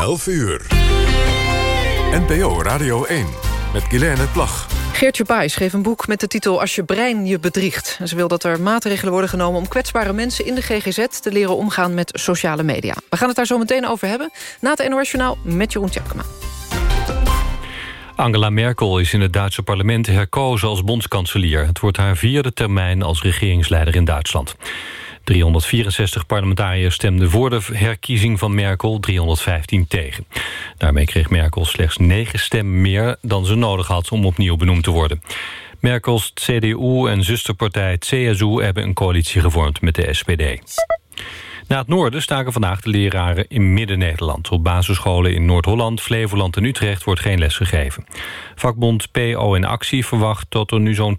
11 uur. NPO Radio 1 met Guilaine Plag. Geertje Baai schreef een boek met de titel Als je brein je bedriegt. Ze wil dat er maatregelen worden genomen om kwetsbare mensen in de GGZ... te leren omgaan met sociale media. We gaan het daar zo meteen over hebben. Na het NOS Journaal met Jeroen Tjakema. Angela Merkel is in het Duitse parlement herkozen als bondskanselier. Het wordt haar vierde termijn als regeringsleider in Duitsland. 364 parlementariërs stemden voor de herkiezing van Merkel, 315 tegen. Daarmee kreeg Merkel slechts 9 stemmen meer dan ze nodig had om opnieuw benoemd te worden. Merkels CDU en zusterpartij CSU hebben een coalitie gevormd met de SPD. Na het noorden staken vandaag de leraren in Midden-Nederland. Op basisscholen in Noord-Holland, Flevoland en Utrecht wordt geen les gegeven. Vakbond PO in Actie verwacht dat er nu zo'n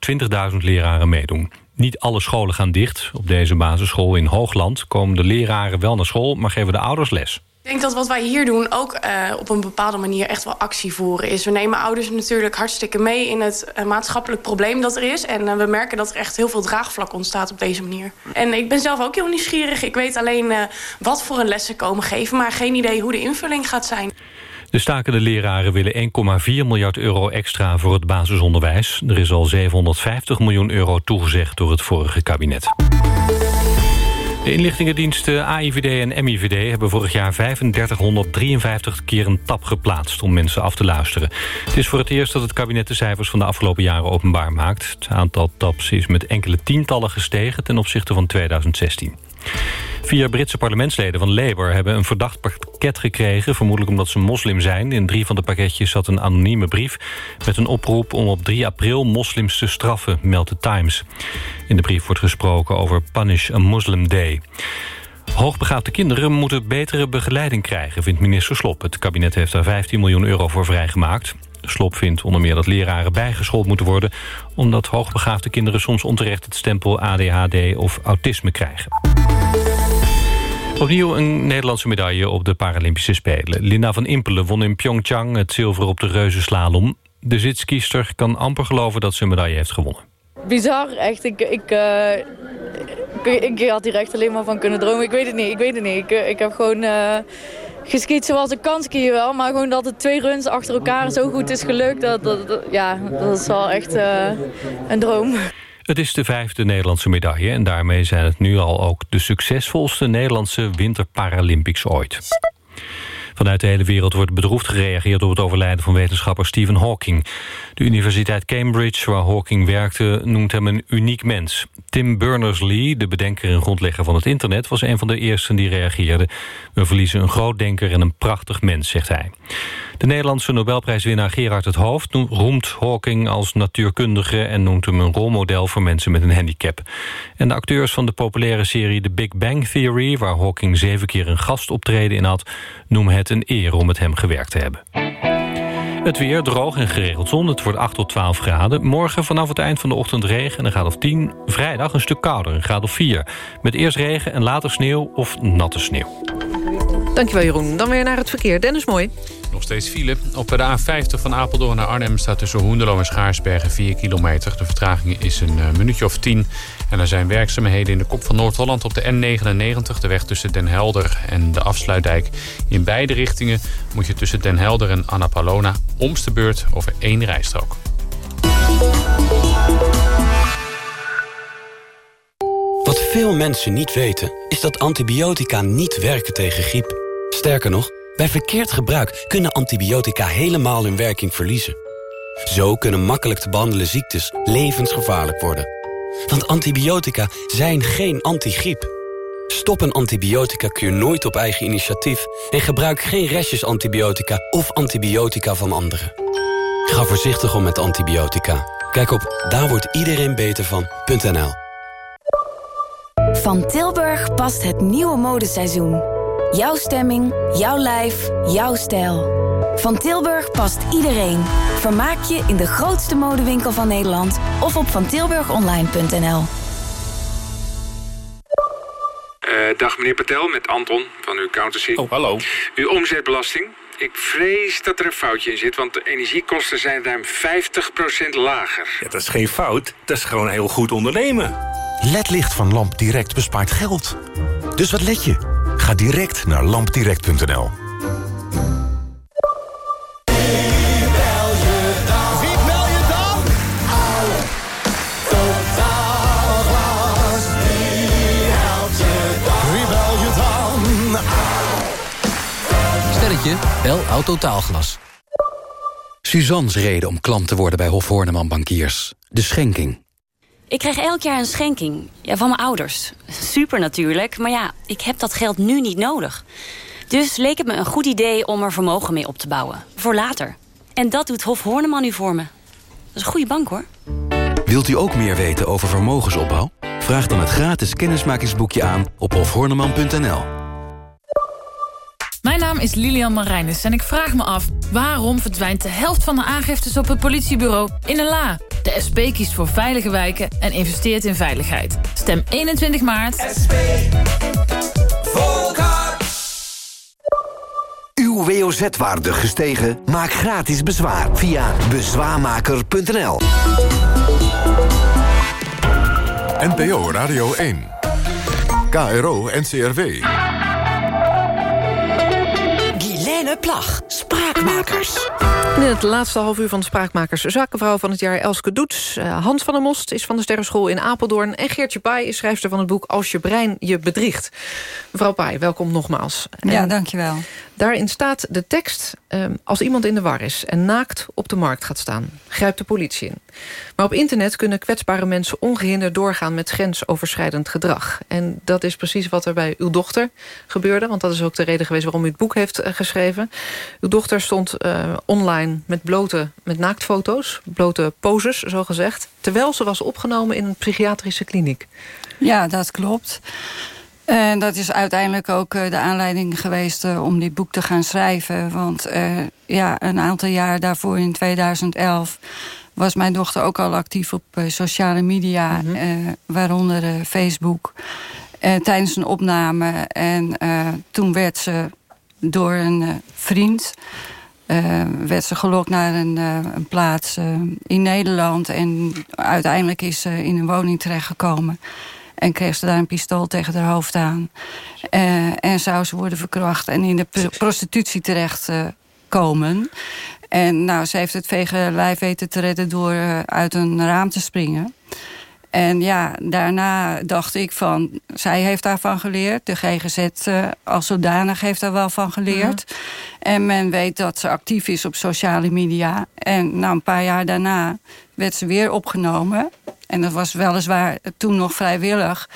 20.000 leraren meedoen. Niet alle scholen gaan dicht. Op deze basisschool in Hoogland komen de leraren wel naar school... maar geven de ouders les. Ik denk dat wat wij hier doen ook uh, op een bepaalde manier echt wel actie voeren is. We nemen ouders natuurlijk hartstikke mee in het uh, maatschappelijk probleem dat er is. En uh, we merken dat er echt heel veel draagvlak ontstaat op deze manier. En ik ben zelf ook heel nieuwsgierig. Ik weet alleen wat voor een lessen komen geven, maar geen idee hoe de invulling gaat zijn. De stakende leraren willen 1,4 miljard euro extra voor het basisonderwijs. Er is al 750 miljoen euro toegezegd door het vorige kabinet. De inlichtingendiensten AIVD en MIVD hebben vorig jaar 3553 keer een tap geplaatst om mensen af te luisteren. Het is voor het eerst dat het kabinet de cijfers van de afgelopen jaren openbaar maakt. Het aantal taps is met enkele tientallen gestegen ten opzichte van 2016. Vier Britse parlementsleden van Labour hebben een verdacht pakket gekregen... vermoedelijk omdat ze moslim zijn. In drie van de pakketjes zat een anonieme brief... met een oproep om op 3 april moslims te straffen, meldt de Times. In de brief wordt gesproken over Punish a Muslim Day. Hoogbegaafde kinderen moeten betere begeleiding krijgen, vindt minister Slop. Het kabinet heeft daar 15 miljoen euro voor vrijgemaakt. Slop vindt onder meer dat leraren bijgeschoold moeten worden... omdat hoogbegaafde kinderen soms onterecht het stempel ADHD of autisme krijgen. Opnieuw een Nederlandse medaille op de Paralympische Spelen. Linda van Impelen won in Pyeongchang het zilver op de reuzenslalom. De zitskiester kan amper geloven dat ze een medaille heeft gewonnen. Bizar, echt. Ik, ik, ik, had hier echt alleen maar van kunnen dromen. Ik weet het niet, ik weet het niet. Ik, ik heb gewoon... Uh, geskiet zoals ik kan skiën wel. Maar gewoon dat het twee runs achter elkaar zo goed is gelukt. Dat, dat, ja, dat is wel echt uh, een droom. Het is de vijfde Nederlandse medaille... en daarmee zijn het nu al ook de succesvolste Nederlandse winterparalympics ooit. Vanuit de hele wereld wordt bedroefd gereageerd op het overlijden van wetenschapper Stephen Hawking. De Universiteit Cambridge, waar Hawking werkte, noemt hem een uniek mens. Tim Berners-Lee, de bedenker en grondlegger van het internet... was een van de eersten die reageerde. We verliezen een groot denker en een prachtig mens, zegt hij. De Nederlandse Nobelprijswinnaar Gerard het Hoofd roemt Hawking als natuurkundige... en noemt hem een rolmodel voor mensen met een handicap. En de acteurs van de populaire serie The Big Bang Theory... waar Hawking zeven keer een gastoptreden in had... noemen het een eer om met hem gewerkt te hebben. Het weer droog en geregeld zon. Het wordt 8 tot 12 graden. Morgen vanaf het eind van de ochtend regen en een graad of 10. Vrijdag een stuk kouder, een graad of 4. Met eerst regen en later sneeuw of natte sneeuw. Dankjewel Jeroen. Dan weer naar het verkeer. Dennis Mooi. Nog steeds file. Op de A50 van Apeldoorn naar Arnhem staat tussen Hoendelo en Schaarsbergen 4 kilometer. De vertraging is een uh, minuutje of 10. En er zijn werkzaamheden in de kop van Noord-Holland op de N99. De weg tussen Den Helder en de afsluitdijk. In beide richtingen moet je tussen Den Helder en Annapolona omste beurt over één rijstrook. Wat veel mensen niet weten, is dat antibiotica niet werken tegen griep. Sterker nog, bij verkeerd gebruik kunnen antibiotica helemaal hun werking verliezen. Zo kunnen makkelijk te behandelen ziektes levensgevaarlijk worden. Want antibiotica zijn geen antigriep. Stop een antibiotica-kuur nooit op eigen initiatief... en gebruik geen restjes antibiotica of antibiotica van anderen. Ga voorzichtig om met antibiotica. Kijk op daar. Van Tilburg past het nieuwe modeseizoen. Jouw stemming, jouw lijf, jouw stijl. Van Tilburg past iedereen. Vermaak je in de grootste modewinkel van Nederland of op vantilburgonline.nl. Uh, dag meneer Patel, met Anton van uw accountancy. Oh, hallo. Uw omzetbelasting. Ik vrees dat er een foutje in zit, want de energiekosten zijn ruim 50% lager. Ja, dat is geen fout, dat is gewoon heel goed ondernemen. LED-licht van Lamp Direct bespaart geld. Dus wat let je? Ga direct naar lampdirect.nl. Bel Auto Taalglas. Suzanne's reden om klant te worden bij Hof Horneman Bankiers. De schenking. Ik krijg elk jaar een schenking. Ja, van mijn ouders. Super natuurlijk, maar ja, ik heb dat geld nu niet nodig. Dus leek het me een goed idee om er vermogen mee op te bouwen. Voor later. En dat doet Hof Horneman nu voor me. Dat is een goede bank, hoor. Wilt u ook meer weten over vermogensopbouw? Vraag dan het gratis kennismakingsboekje aan op hofhorneman.nl. Mijn naam is Lilian Marijnis en ik vraag me af... waarom verdwijnt de helft van de aangiftes op het politiebureau in een la? De SP kiest voor veilige wijken en investeert in veiligheid. Stem 21 maart. SP. Uw WOZ-waarde gestegen? Maak gratis bezwaar via bezwaarmaker.nl. NPO Radio 1. KRO NCRW. Guilaine Plag, Spraakmakers. In het laatste half uur van de Spraakmakers Zakenvrouw van het jaar Elske Doets. Uh, Hans van der Most is van de Sterrenschool in Apeldoorn. En Geertje Paai is schrijfster van het boek Als je brein je bedriegt. Mevrouw Paai, welkom nogmaals. Ja, dankjewel. Daarin staat de tekst... Ehm, als iemand in de war is en naakt op de markt gaat staan... grijpt de politie in. Maar op internet kunnen kwetsbare mensen ongehinderd doorgaan... met grensoverschrijdend gedrag. En dat is precies wat er bij uw dochter gebeurde. Want dat is ook de reden geweest waarom u het boek heeft uh, geschreven. Uw dochter stond uh, online met blote, met naaktfoto's. Blote poses, zo gezegd. Terwijl ze was opgenomen in een psychiatrische kliniek. Ja, dat klopt. En dat is uiteindelijk ook uh, de aanleiding geweest uh, om dit boek te gaan schrijven. Want uh, ja, een aantal jaar daarvoor, in 2011... was mijn dochter ook al actief op sociale media. Mm -hmm. waaronder Facebook. tijdens een opname. En toen werd ze door een vriend... werd ze gelokt naar een, een plaats in Nederland. En uiteindelijk is ze in een woning terechtgekomen... En kreeg ze daar een pistool tegen haar hoofd aan. Uh, en zou ze worden verkracht en in de prostitutie terecht uh, komen. En nou, ze heeft het vege lijf weten te redden door uh, uit een raam te springen. En ja, daarna dacht ik van, zij heeft daarvan geleerd. De GGZ uh, als zodanig heeft daar wel van geleerd. Uh -huh. En men weet dat ze actief is op sociale media. En nou, een paar jaar daarna werd ze weer opgenomen. En dat was weliswaar toen nog vrijwillig.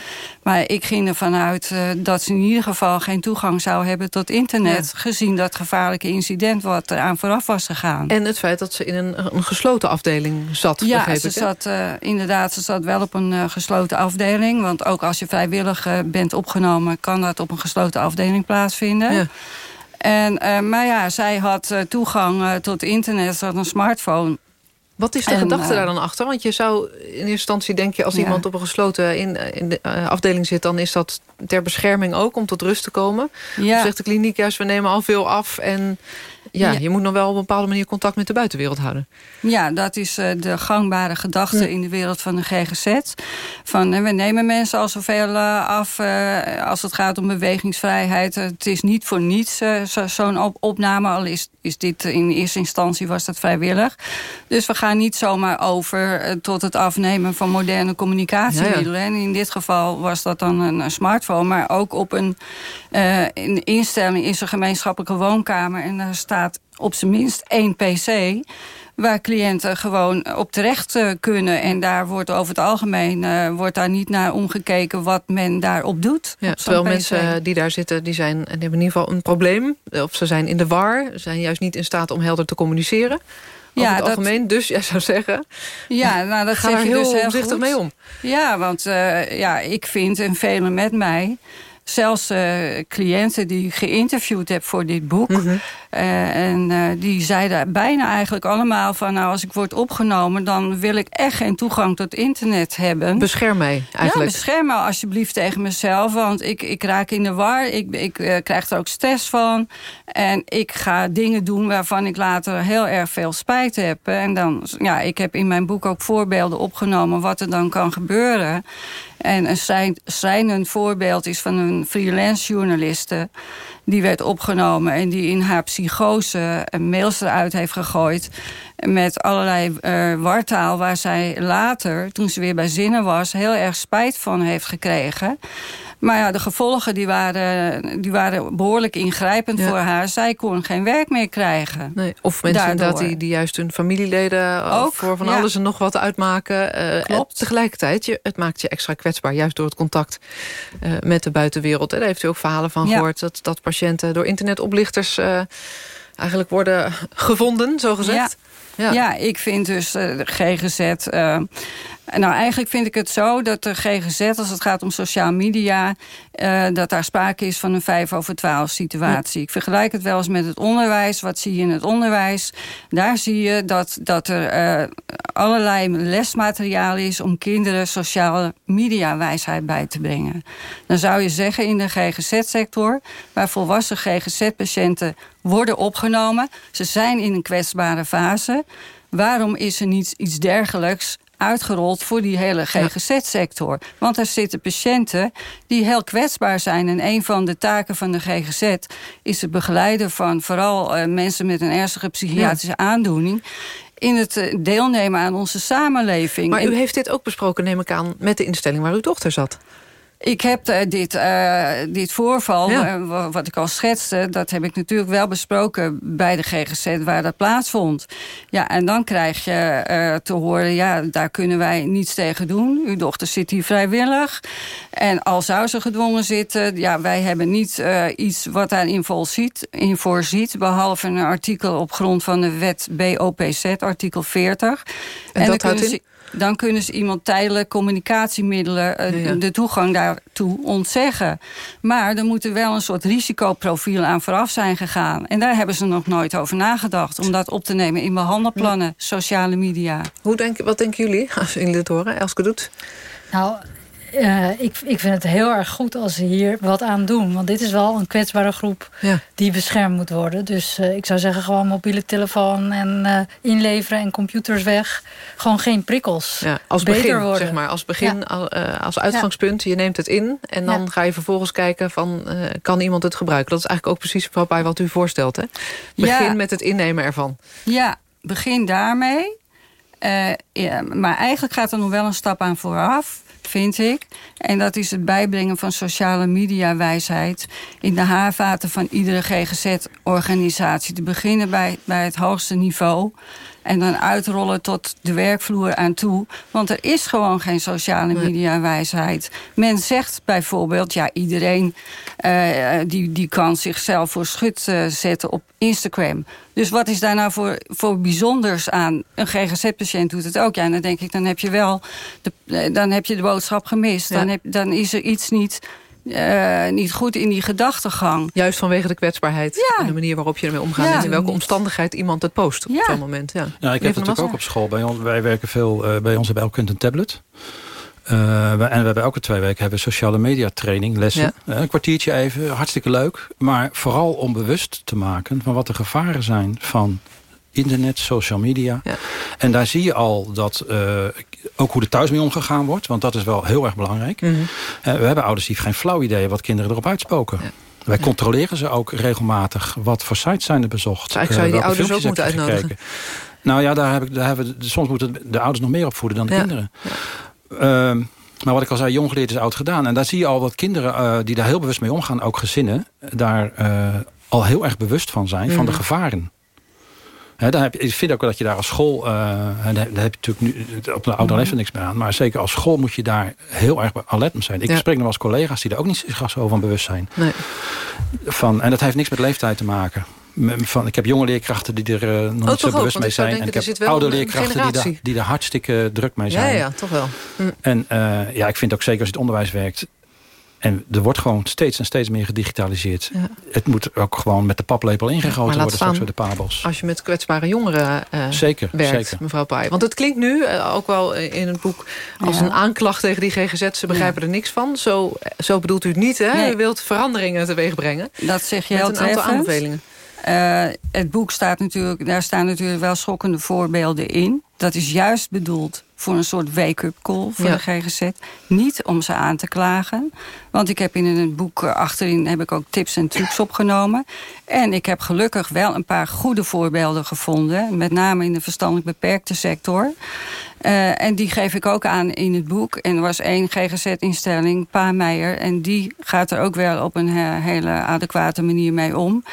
Maar ik ging ervan uit uh, dat ze in ieder geval geen toegang zou hebben tot internet. Ja. Gezien dat gevaarlijke incident wat eraan vooraf was gegaan. En het feit dat ze in een, een gesloten afdeling zat. Ja, ze ik, zat, uh, inderdaad, ze zat wel op een uh, gesloten afdeling. Want ook als je vrijwillig bent opgenomen... kan dat op een gesloten afdeling plaatsvinden. Ja. En, maar ja, zij had toegang tot internet, ze had een smartphone. Wat is de en, gedachte uh, daar dan achter? Want je zou in eerste instantie denken... als ja. iemand op een gesloten in, in de, uh, afdeling zit... dan is dat ter bescherming ook, om tot rust te komen. Ja. Zegt de kliniek juist, we nemen al veel af... en ja, ja, je moet nog wel op een bepaalde manier contact met de buitenwereld houden. Ja, dat is uh, de gangbare gedachte ja. in de wereld van de GGZ. Van, uh, we nemen mensen al zoveel uh, af als het gaat om bewegingsvrijheid. het is niet voor niets zo'n zo op opname. Al is, is dit in eerste instantie was dat vrijwillig. Dus we gaan niet zomaar over tot het afnemen van moderne communicatiemiddelen. Ja, en in dit geval was dat dan een, een smartphone. Maar ook op een, een instelling is een gemeenschappelijke woonkamer. En daar staat op zijn minst één pc waar cliënten gewoon op terecht uh, kunnen. En daar wordt over het algemeen uh, wordt daar niet naar omgekeken wat men daarop doet. Ja, terwijl mensen die daar zitten, die, zijn, die hebben in ieder geval een probleem. Of ze zijn in de war, zijn juist niet in staat om helder te communiceren. Over ja, het algemeen, dat, dus jij zou zeggen... Ja, nou, dat ga je heel dus heel mee om. Ja, want uh, ja, ik vind, en velen met mij zelfs uh, cliënten die ik geïnterviewd heb voor dit boek. Mm -hmm. uh, en uh, die zeiden bijna eigenlijk allemaal van... nou, als ik word opgenomen, dan wil ik echt geen toegang tot internet hebben. Bescherm mij eigenlijk. Ja, bescherm me alsjeblieft tegen mezelf. Want ik, ik raak in de war. Ik, ik krijg er ook stress van. En ik ga dingen doen waarvan ik later heel erg veel spijt heb. En dan, ja, ik heb in mijn boek ook voorbeelden opgenomen... wat er dan kan gebeuren. En een schrijnend voorbeeld is van een freelance journaliste... die werd opgenomen en die in haar psychose mails eruit heeft gegooid... met allerlei uh, wartaal waar zij later, toen ze weer bij zinnen was... heel erg spijt van heeft gekregen. Maar ja, de gevolgen die waren, die waren behoorlijk ingrijpend voor haar. Zij kon geen werk meer krijgen. Nee, of mensen inderdaad die, die juist hun familieleden Ook, voor van alles en nog wat uitmaken. Klopt. tegelijkertijd, je, het maakt je extra kwetsbaar. Juist door het contact met de buitenwereld. Daar heeft u ook verhalen van gehoord. Dat, dat patiënten door internetoplichters eigenlijk worden gevonden, zo gezegd. Ja, ja. ik vind dus uh, de GGZ... Uh, nou, eigenlijk vind ik het zo dat de GGZ, als het gaat om sociale media... Uh, dat daar sprake is van een 5 over 12 situatie. Ik vergelijk het wel eens met het onderwijs. Wat zie je in het onderwijs? Daar zie je dat, dat er uh, allerlei lesmateriaal is... om kinderen sociale media wijsheid bij te brengen. Dan zou je zeggen in de GGZ-sector... waar volwassen GGZ-patiënten worden opgenomen... ze zijn in een kwetsbare fase... waarom is er niet iets dergelijks uitgerold voor die hele GGZ-sector. Want er zitten patiënten die heel kwetsbaar zijn. En een van de taken van de GGZ is het begeleiden van vooral uh, mensen met een ernstige psychiatrische aandoening in het eh, deelnemen aan onze samenleving. Maar u heeft dit ook besproken, neem ik aan, met de instelling waar uw dochter zat. Ik heb uh, dit, uh, dit voorval, uh, wat ik al schetste... dat heb ik natuurlijk wel besproken bij de GGZ waar dat plaatsvond. Ja, en dan krijg je te horen... ja, daar kunnen wij niets tegen doen. Uw dochter zit hier vrijwillig. En al zou ze gedwongen zitten... ja, wij hebben niet iets wat daarin voorziet, in voorziet... behalve een artikel op grond van de wet BOPZ, artikel 40. En, en dat houdt in? Dan kunnen ze iemand tijdelijk communicatiemiddelen uh, de toegang daartoe ontzeggen. Maar er moet er wel een soort risicoprofiel aan vooraf zijn gegaan. En daar hebben ze nog nooit over nagedacht. Om dat op te nemen in behandelplannen, sociale media. Hoe denk, wat denken jullie als jullie dit horen? Elske doet? Nou, uh, ik, ik vind het heel erg goed als ze hier wat aan doen. Want dit is wel een kwetsbare groep ja. die beschermd moet worden. Dus uh, ik zou zeggen gewoon mobiele telefoon en uh, inleveren en computers weg. Gewoon geen prikkels. Ja, als Beter begin, worden. zeg maar. Als begin, ja. als uitgangspunt. Je neemt het in en dan ga je vervolgens kijken van... kan iemand het gebruiken? Dat is eigenlijk ook precies bij wat u voorstelt. Hè? Begin met het innemen ervan. Ja, begin daarmee. ja, maar eigenlijk gaat er nog wel een stap aan vooraf vind ik. En dat is het bijbrengen van sociale media wijsheid... in de haarvaten van iedere GGZ-organisatie. Te beginnen bij, bij het hoogste niveau... En dan uitrollen tot de werkvloer aan toe. Want er is gewoon geen sociale media wijsheid. Men zegt bijvoorbeeld, ja, iedereen uh, die, die kan zichzelf voor schut uh, zetten op Instagram. Dus wat is daar nou voor, voor bijzonders aan? Een GGZ-patiënt doet het ook. Ja, en dan denk ik, dan heb je wel de, dan heb je de boodschap gemist. Ja. Dan, heb, dan is er iets niet uh, niet goed in die gedachtegang. Juist vanwege de kwetsbaarheid ja. en de manier waarop je ermee omgaat... Ja. en in welke omstandigheid iemand het post op ja. zo'n moment. Ja, ja ik heb het natuurlijk ook op school. Bij ons, wij werken veel, uh, bij ons hebben elk kind een tablet... Uh, en we hebben elke twee weken hebben sociale media training, lessen. Ja. Uh, een kwartiertje even, hartstikke leuk. Maar vooral om bewust te maken van wat de gevaren zijn van internet, social media. Ja. En daar zie je al dat uh, ook hoe er thuis mee omgegaan wordt. Want dat is wel heel erg belangrijk. Mm -hmm. uh, we hebben ouders die geen flauw idee wat kinderen erop uitspoken. Ja. Wij controleren ze ook regelmatig. Wat voor sites zijn er bezocht? Dus eigenlijk zou je die ouders ook moeten uitnodigen. Gekeken. Nou ja, daar heb ik, daar hebben we, soms moeten de ouders nog meer opvoeden dan de kinderen. Ja. Uh, maar wat ik al zei, jong geleerd is oud gedaan. En daar zie je al dat kinderen uh, die daar heel bewust mee omgaan... ook gezinnen, daar uh, al heel erg bewust van zijn... Mm. van de gevaren. He, daar heb je, ik vind ook dat je daar als school... Uh, daar heb je natuurlijk nu op de oude leeftijd niks meer aan... maar zeker als school moet je daar heel erg alert mee zijn. Ik ja. spreek nog als collega's die er ook niet zo van bewust zijn. Nee. Van, en dat heeft niks met leeftijd te maken. Van, ik heb jonge leerkrachten die er uh, nog oh, niet zo ook, bewust mee zijn. En ik heb oude leerkrachten die daar, die daar hartstikke druk mee zijn. Ja, ja toch wel. Hm. En uh, ja, ik vind ook zeker als je het onderwijs werkt... En er wordt gewoon steeds en steeds meer gedigitaliseerd. Ja. Het moet ook gewoon met de paplepel ingegoten worden straks bij de pabels. Als je met kwetsbare jongeren uh, zeker, werkt, zeker. mevrouw Paai. Want het klinkt nu, uh, ook wel in het boek... als ja. een aanklacht tegen die GGZ. Ze begrijpen ja. er niks van. Zo, zo bedoelt u het niet, hè? Nee. U wilt veranderingen teweeg brengen. Dat zeg je met heel een aantal aanbevelingen. Uh, het boek staat natuurlijk, daar staan natuurlijk wel schokkende voorbeelden in. Dat is juist bedoeld voor een soort wake-up call voor ja. de GGZ. Niet om ze aan te klagen. Want ik heb in het boek achterin heb ik ook tips en trucs opgenomen. En ik heb gelukkig wel een paar goede voorbeelden gevonden. Met name in de verstandelijk beperkte sector. Uh, en die geef ik ook aan in het boek. En er was één GGZ-instelling, Pa Meijer. En die gaat er ook wel op een hele adequate manier mee om.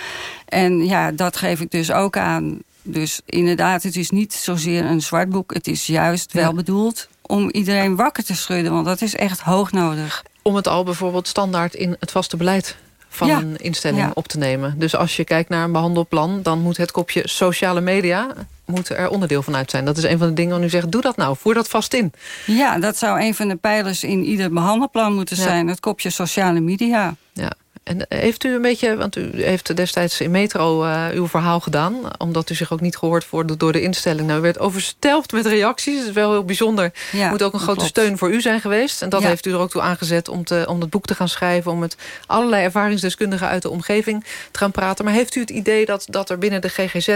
En ja, dat geef ik dus ook aan. Dus inderdaad, het is niet zozeer een zwart boek. Het is juist wel bedoeld om iedereen wakker te schudden. Want dat is echt hoog nodig. Om het al bijvoorbeeld standaard in het vaste beleid van een instelling op te nemen. Dus als je kijkt naar een behandelplan... dan moet het kopje sociale media moet er onderdeel van uit zijn. Dat is een van de dingen waar u zegt, doe dat nou, voer dat vast in. Ja, dat zou een van de pijlers in ieder behandelplan moeten zijn. Het kopje sociale media. Ja. En heeft u een beetje, want u heeft destijds in Metro uh, uw verhaal gedaan... omdat u zich ook niet gehoord voelde door de instelling. Nou, u werd overstelpt met reacties, dat is wel heel bijzonder. Ja, moet ook een grote steun voor u zijn geweest. En dat heeft u er ook toe aangezet om, te, om het boek te gaan schrijven... om met allerlei ervaringsdeskundigen uit de omgeving te gaan praten. Maar heeft u het idee dat, dat er binnen de GGZ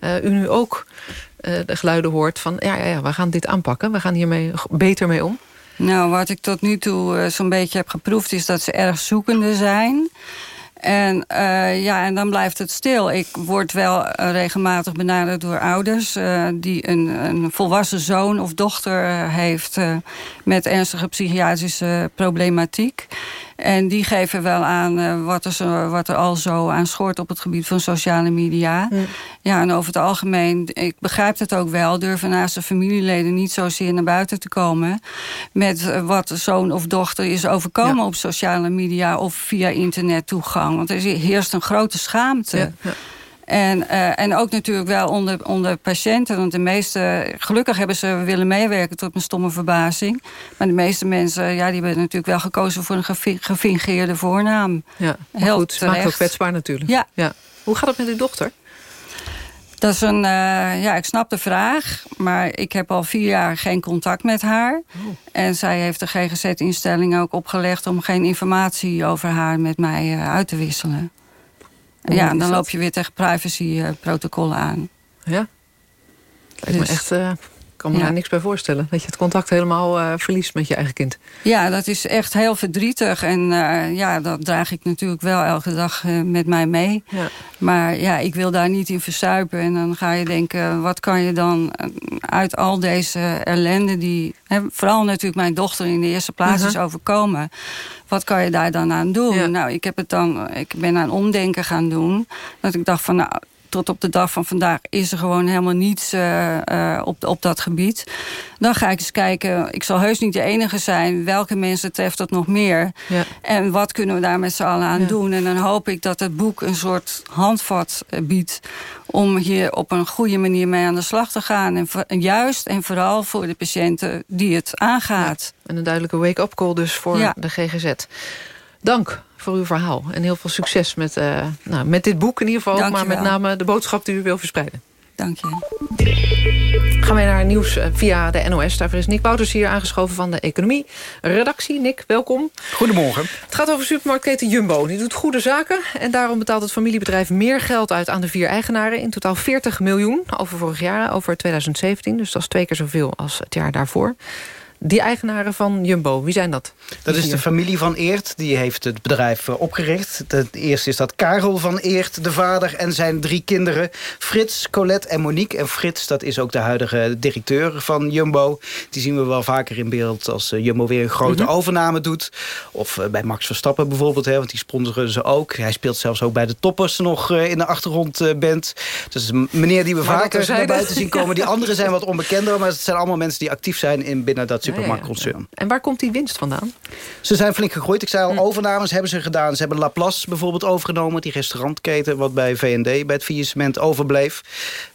uh, u nu ook uh, de geluiden hoort... van ja, ja, ja, we gaan dit aanpakken, we gaan hiermee beter mee om? Nou, wat ik tot nu toe uh, zo'n beetje heb geproefd... is dat ze erg zoekende zijn. En, uh, ja, en dan blijft het stil. Ik word wel uh, regelmatig benaderd door ouders... Die een, een, volwassen zoon of dochter heeft... met ernstige psychiatrische problematiek. En die geven wel aan uh, wat, er zo, wat er al zo aan schort op het gebied van sociale media. Ja. ja, en over het algemeen, ik begrijp het ook wel... durven naast de familieleden niet zozeer naar buiten te komen... met uh, wat zoon of dochter is overkomen ja. op sociale media... of via internet toegang. Want er heerst een grote schaamte. Ja. En, uh, en ook natuurlijk wel onder, onder patiënten. Want de meeste, gelukkig hebben ze willen meewerken tot mijn stomme verbazing. Maar de meeste mensen, ja, die hebben natuurlijk wel gekozen voor een gefingeerde voornaam. Ja, Heel goed, het maakt ook kwetsbaar natuurlijk. Ja. ja. Hoe gaat het met uw dochter? Dat is een, uh, ja, ik snap de vraag, maar ik heb al vier jaar geen contact met haar. Oh. En zij heeft de GGZ-instelling ook opgelegd om geen informatie over haar met mij uh, uit te wisselen. Ja, dan loop je weer tegen privacyprotocollen aan. Ja? Lijkt dus, me echt... Ik kan me ja. daar niks bij voorstellen. Dat je het contact helemaal uh, verliest met je eigen kind. Ja, dat is echt heel verdrietig. En uh, ja, dat draag ik natuurlijk wel elke dag uh, met mij mee. Ja. Maar ja, ik wil daar niet in versuipen. En dan ga je denken, wat kan je dan uit al deze ellende... die hè, vooral natuurlijk mijn dochter in de eerste plaats -huh. is overkomen... wat kan je daar dan aan doen? Ja. Nou, ik, heb het dan, ik ben aan omdenken gaan doen. Dat ik dacht van, nou tot op de dag van vandaag is er gewoon helemaal niets uh, uh, op, op dat gebied. Dan ga ik eens kijken, ik zal heus niet de enige zijn. Welke mensen treft dat nog meer? Ja. En wat kunnen we daar met z'n allen aan ja. doen? En dan hoop ik dat het boek een soort handvat biedt... om hier op een goede manier mee aan de slag te gaan. En, en juist en vooral voor de patiënten die het aangaat. Ja. En een duidelijke wake-up call dus voor de GGZ. Dank voor uw verhaal. En heel veel succes met, uh, nou, met dit boek in ieder geval. Maar met name de boodschap die u wil verspreiden. Dank je. Gaan wij naar nieuws eh, via de NOS. Daarvoor is Nick Wouters hier aangeschoven van de Economie. Redactie, Nick, welkom. Goedemorgen. Het gaat over supermarktketen Jumbo. Die doet goede zaken. En daarom betaalt het familiebedrijf meer geld uit aan de vier eigenaren. In totaal 40 miljoen over vorig jaar, over 2017. Dus dat is twee keer zoveel als het jaar daarvoor. Die eigenaren van Jumbo, wie zijn dat? Dat is de familie van Eert, die heeft het bedrijf opgericht. De eerste is dat Karel van Eert, de vader en zijn drie kinderen. Frits, Colette en Monique. En Frits, dat is ook de huidige directeur van Jumbo. Die zien we wel vaker in beeld als Jumbo weer een grote mm -hmm. overname doet. Of bij Max Verstappen bijvoorbeeld, hè, want die sponsoren ze ook. Hij speelt zelfs ook bij de toppers nog in de achtergrond bent. Dus een meneer die we maar vaker naar buiten zien komen. Die anderen zijn wat onbekender, maar het zijn allemaal mensen die actief zijn in binnen dat supermarktconcern. Ja, ja, en waar komt die winst vandaan? Ze zijn flink gegroeid. Ik zei al, hm. overnames hebben ze gedaan. Ze hebben Laplace bijvoorbeeld overgenomen. Die restaurantketen wat bij V&D, bij het faillissement overbleef.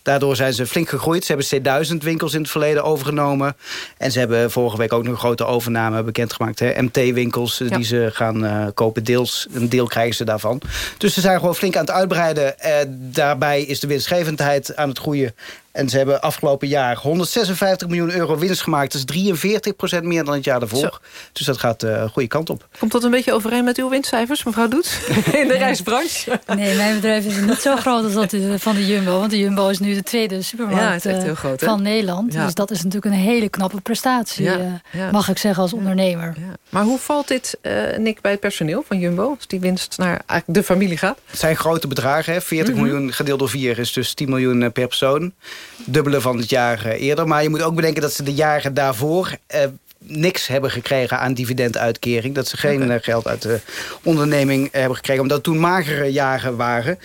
Daardoor zijn ze flink gegroeid. Ze hebben C1000 winkels in het verleden overgenomen. En ze hebben vorige week ook nog een grote overname bekendgemaakt. MT-winkels ja. die ze gaan uh, kopen. Deels, een deel krijgen ze daarvan. Dus ze zijn gewoon flink aan het uitbreiden. Uh, daarbij is de winstgevendheid aan het groeien. En ze hebben afgelopen jaar 156 miljoen euro winst gemaakt. Dat is 43 procent meer dan het jaar daarvoor. Zo. Dus dat gaat de uh, goede kant op. Komt dat een beetje overeen met uw winstcijfers, mevrouw Doet? In de reisbranche? Nee, mijn bedrijf is niet zo groot als dat van de Jumbo. Want de Jumbo is nu de tweede supermarkt ja, groot, van Nederland. Ja. Dus dat is natuurlijk een hele knappe prestatie. Ja, uh, mag ik zeggen als ondernemer. Maar hoe valt dit, uh, Nick, bij het personeel van Jumbo? Als die winst naar de familie gaat? Het zijn grote bedragen. Hè? 40 mm -hmm. miljoen gedeeld door 4 is dus 10 miljoen per persoon. dubbele van het jaar eerder. Maar je moet ook bedenken dat ze de jaren daarvoor niks hebben gekregen aan dividenduitkering. Dat ze geen geld uit de onderneming hebben gekregen. Omdat het toen magere jaren waren.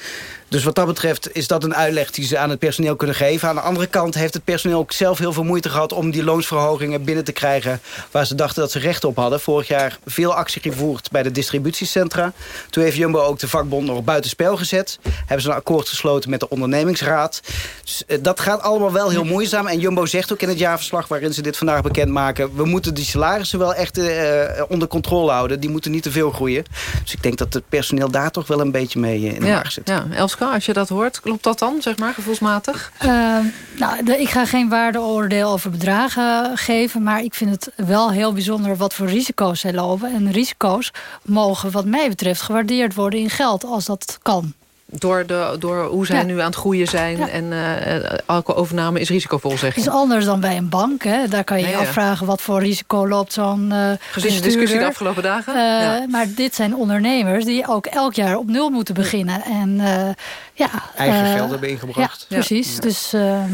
Dus wat dat betreft is dat een uitleg die ze aan het personeel kunnen geven. Aan de andere kant heeft het personeel ook zelf heel veel moeite gehad... om die loonsverhogingen binnen te krijgen waar ze dachten dat ze recht op hadden. Vorig jaar veel actie gevoerd bij de distributiecentra. Toen heeft Jumbo ook de vakbond nog buitenspel gezet. Hebben ze een akkoord gesloten met de ondernemingsraad. Dus eh, dat gaat allemaal wel heel moeizaam. En Jumbo zegt ook in het jaarverslag waarin ze dit vandaag bekendmaken... we moeten die salarissen wel echt uh, onder controle houden. Die moeten niet te veel groeien. Dus ik denk dat het personeel daar toch wel een beetje mee in de ja, zit. Ja, als je dat hoort. Klopt dat dan, zeg maar, gevoelsmatig? Uh, nou, ik ga geen waardeoordeel over bedragen geven... maar ik vind het wel heel bijzonder wat voor risico's zij lopen. En risico's mogen wat mij betreft gewaardeerd worden in geld... als dat kan. Door, de, door hoe zij nu aan het groeien zijn. En uh, elke overname is risicovol, zeg je. is anders dan bij een bank. Hè. Daar kan je je afvragen wat voor risico loopt zo'n uh, Gezien de discussie de afgelopen dagen. Uh, maar dit zijn ondernemers die ook elk jaar op nul moeten beginnen. En, ja, Eigen geld hebben ingebracht. Ja, precies. Dus... Ehm,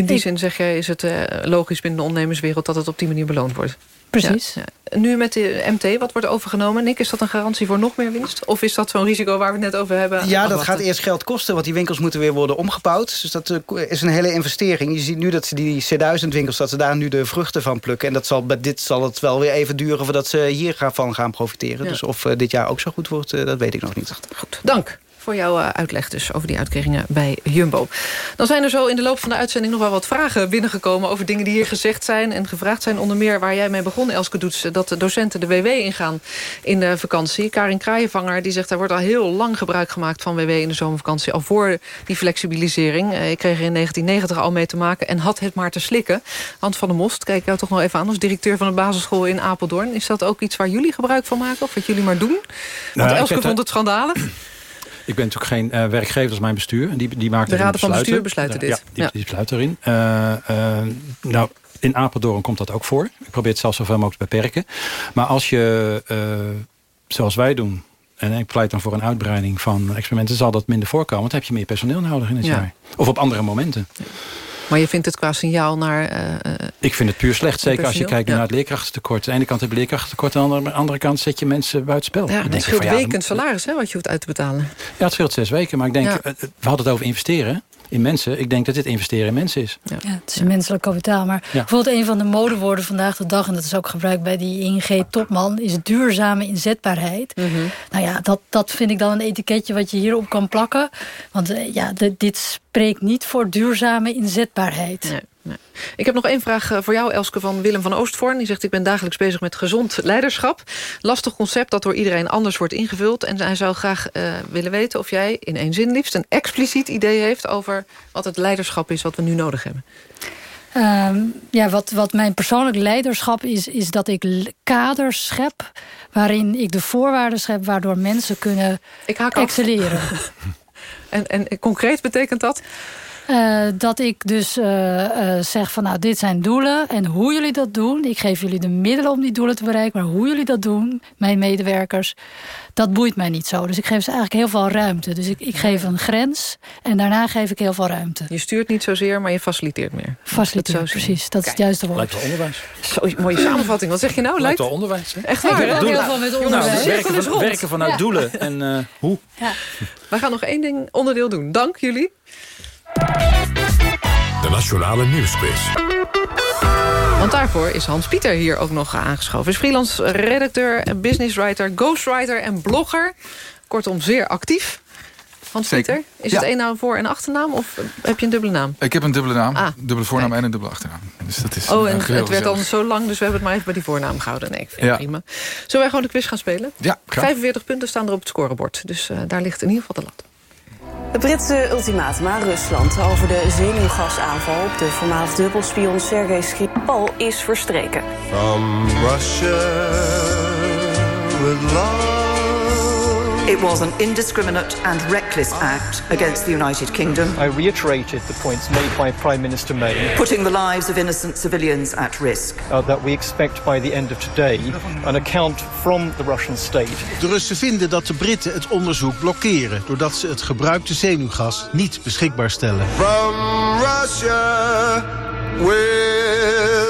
in die zin zeg jij, is het logisch binnen de ondernemerswereld... dat het op die manier beloond wordt? Precies. Nu met de MT, wat wordt overgenomen? Nick, is dat een garantie voor nog meer winst? Of is dat zo'n risico waar we het net over hebben? Ja, dat gaat eerst geld kosten, want die winkels moeten weer worden omgebouwd. Dus dat eh, is een hele investering. Je ziet nu dat ze die C1000-winkels, dat ze daar nu de vruchten van plukken. En dat zal, bij dit zal het wel weer even duren voordat ze hiervan gaan profiteren. Dus of uh, dit jaar ook zo goed wordt, dat weet ik nog niet. Goed, dank voor jouw eh, uitleg dus over die uitkeringen bij Jumbo. Dan zijn er zo in de loop van de uitzending nog wel wat vragen binnengekomen... over dingen die hier gezegd zijn en gevraagd zijn. Onder meer waar jij mee begon, Elske Doets... dat de docenten de WW ingaan in de vakantie. Karin Kraaienvanger die zegt... er wordt al heel lang gebruik gemaakt van WW in de zomervakantie... al voor die flexibilisering. Eh, ik kreeg er in 1990 al mee te maken en had het maar te slikken. Hans van der Most, kijk jou toch nog even aan... als directeur van de basisschool in Apeldoorn. Is dat ook iets waar jullie gebruik van maken? Of wat jullie maar doen? Want nou, Elske vond het schandalig. Ik ben natuurlijk geen uh, werkgever als mijn bestuur. Die, die maakt de raden van bestuur besluiten dit. Ja, die, ja. die besluit erin. Uh, uh, nou, in Apeldoorn komt dat ook voor. Ik probeer het zelfs zoveel mogelijk te beperken. Maar als je, zoals wij doen... en ik pleit dan voor een uitbreiding van experimenten... zal dat minder voorkomen, want dan heb je meer personeel nodig in het jaar. Of op andere momenten. Maar je vindt het qua signaal naar... Uh, ik vind het puur slecht. Zeker als je kijkt naar het leerkrachtentekort. Aan de ene kant heb je leerkrachtentekort. Aan de andere kant zet je mensen buitenspel. Ja, het scheelt weken salaris hè, wat je hoeft uit te betalen. Ja, het scheelt zes weken. Maar ik denk, eh, we hadden het over investeren in mensen. Ik denk dat dit investeren in mensen is. Ja, ja het is een menselijk kapitaal. Maar bijvoorbeeld een van de modewoorden vandaag de dag... en dat is ook gebruikt bij die ING-topman... is duurzame inzetbaarheid. Mhm. Nou ja, dat, dat vind ik dan een etiketje wat je hierop kan plakken. Want uh, ja, dit spreekt niet voor duurzame inzetbaarheid. Nee. Nee. Ik heb nog één vraag eh, voor jou, Elske, van Willem van Oostvoorn. Die zegt, ik ben dagelijks bezig met gezond leiderschap. Lastig concept dat door iedereen anders wordt ingevuld. En hij zou graag uh, willen weten of jij, in één zin liefst... een expliciet idee heeft over wat het leiderschap is wat we nu nodig hebben. Um, ja, wat, wat mijn persoonlijk leiderschap is, is dat ik kaders schep... waarin ik de voorwaarden schep waardoor mensen kunnen ik excelleren. en, en concreet betekent dat? Uh, dat ik dus uh, uh, zeg van nou dit zijn doelen en hoe jullie dat doen. Ik geef jullie de middelen om die doelen te bereiken. Maar hoe jullie dat doen, mijn medewerkers, dat boeit mij niet zo. Dus ik geef ze eigenlijk heel veel ruimte. Dus ik, ik geef een grens en daarna geef ik heel veel ruimte. Je stuurt niet zozeer, maar je faciliteert meer. Faciliteert, precies. Dat is het juiste woord. Lijkt wel onderwijs. Zo, mooie samenvatting. Wat zeg je nou? Lijkt, Lijkt wel onderwijs. Hè? Echt waar? Ik heel veel met nou, onderwijs. Nou, werken, van, werken vanuit ja. doelen en hoe. Ja. We gaan nog één ding onderdeel doen. Dank jullie. De Nationale Nieuwsquiz. Want daarvoor is Hans Pieter hier ook nog aangeschoven. Is freelance redacteur, businesswriter, ghostwriter en blogger. Kortom, zeer actief. Hans Pieter, is het één naam voor- en achternaam? Of heb je een dubbele naam? Ik heb een dubbele naam, ah, dubbele voornaam kijk. en een dubbele achternaam. Dus dat is oh, en het werd al zo lang, dus we hebben het maar even bij die voornaam gehouden. Nee, ik vind ja. het prima. Zullen wij gewoon de quiz gaan spelen? Ja, graag. 45 punten staan er op het scorebord. Dus uh, daar ligt in ieder geval de lat. Het Britse ultimatum aan Rusland over de zenuwgasaanval op de voormalig dubbelspion Sergei Skripal is verstreken. From Russia with love It was an indiscriminate and reckless act against the United Kingdom. I reiterated the points made by Prime Minister May. Putting the lives of innocent civilians at risk. Uh, that we expect by the end of today an account from the Russian state. De Russen vinden dat de Britten het onderzoek blokkeren... doordat ze het gebruikte zenuwgas niet beschikbaar stellen. From Russia with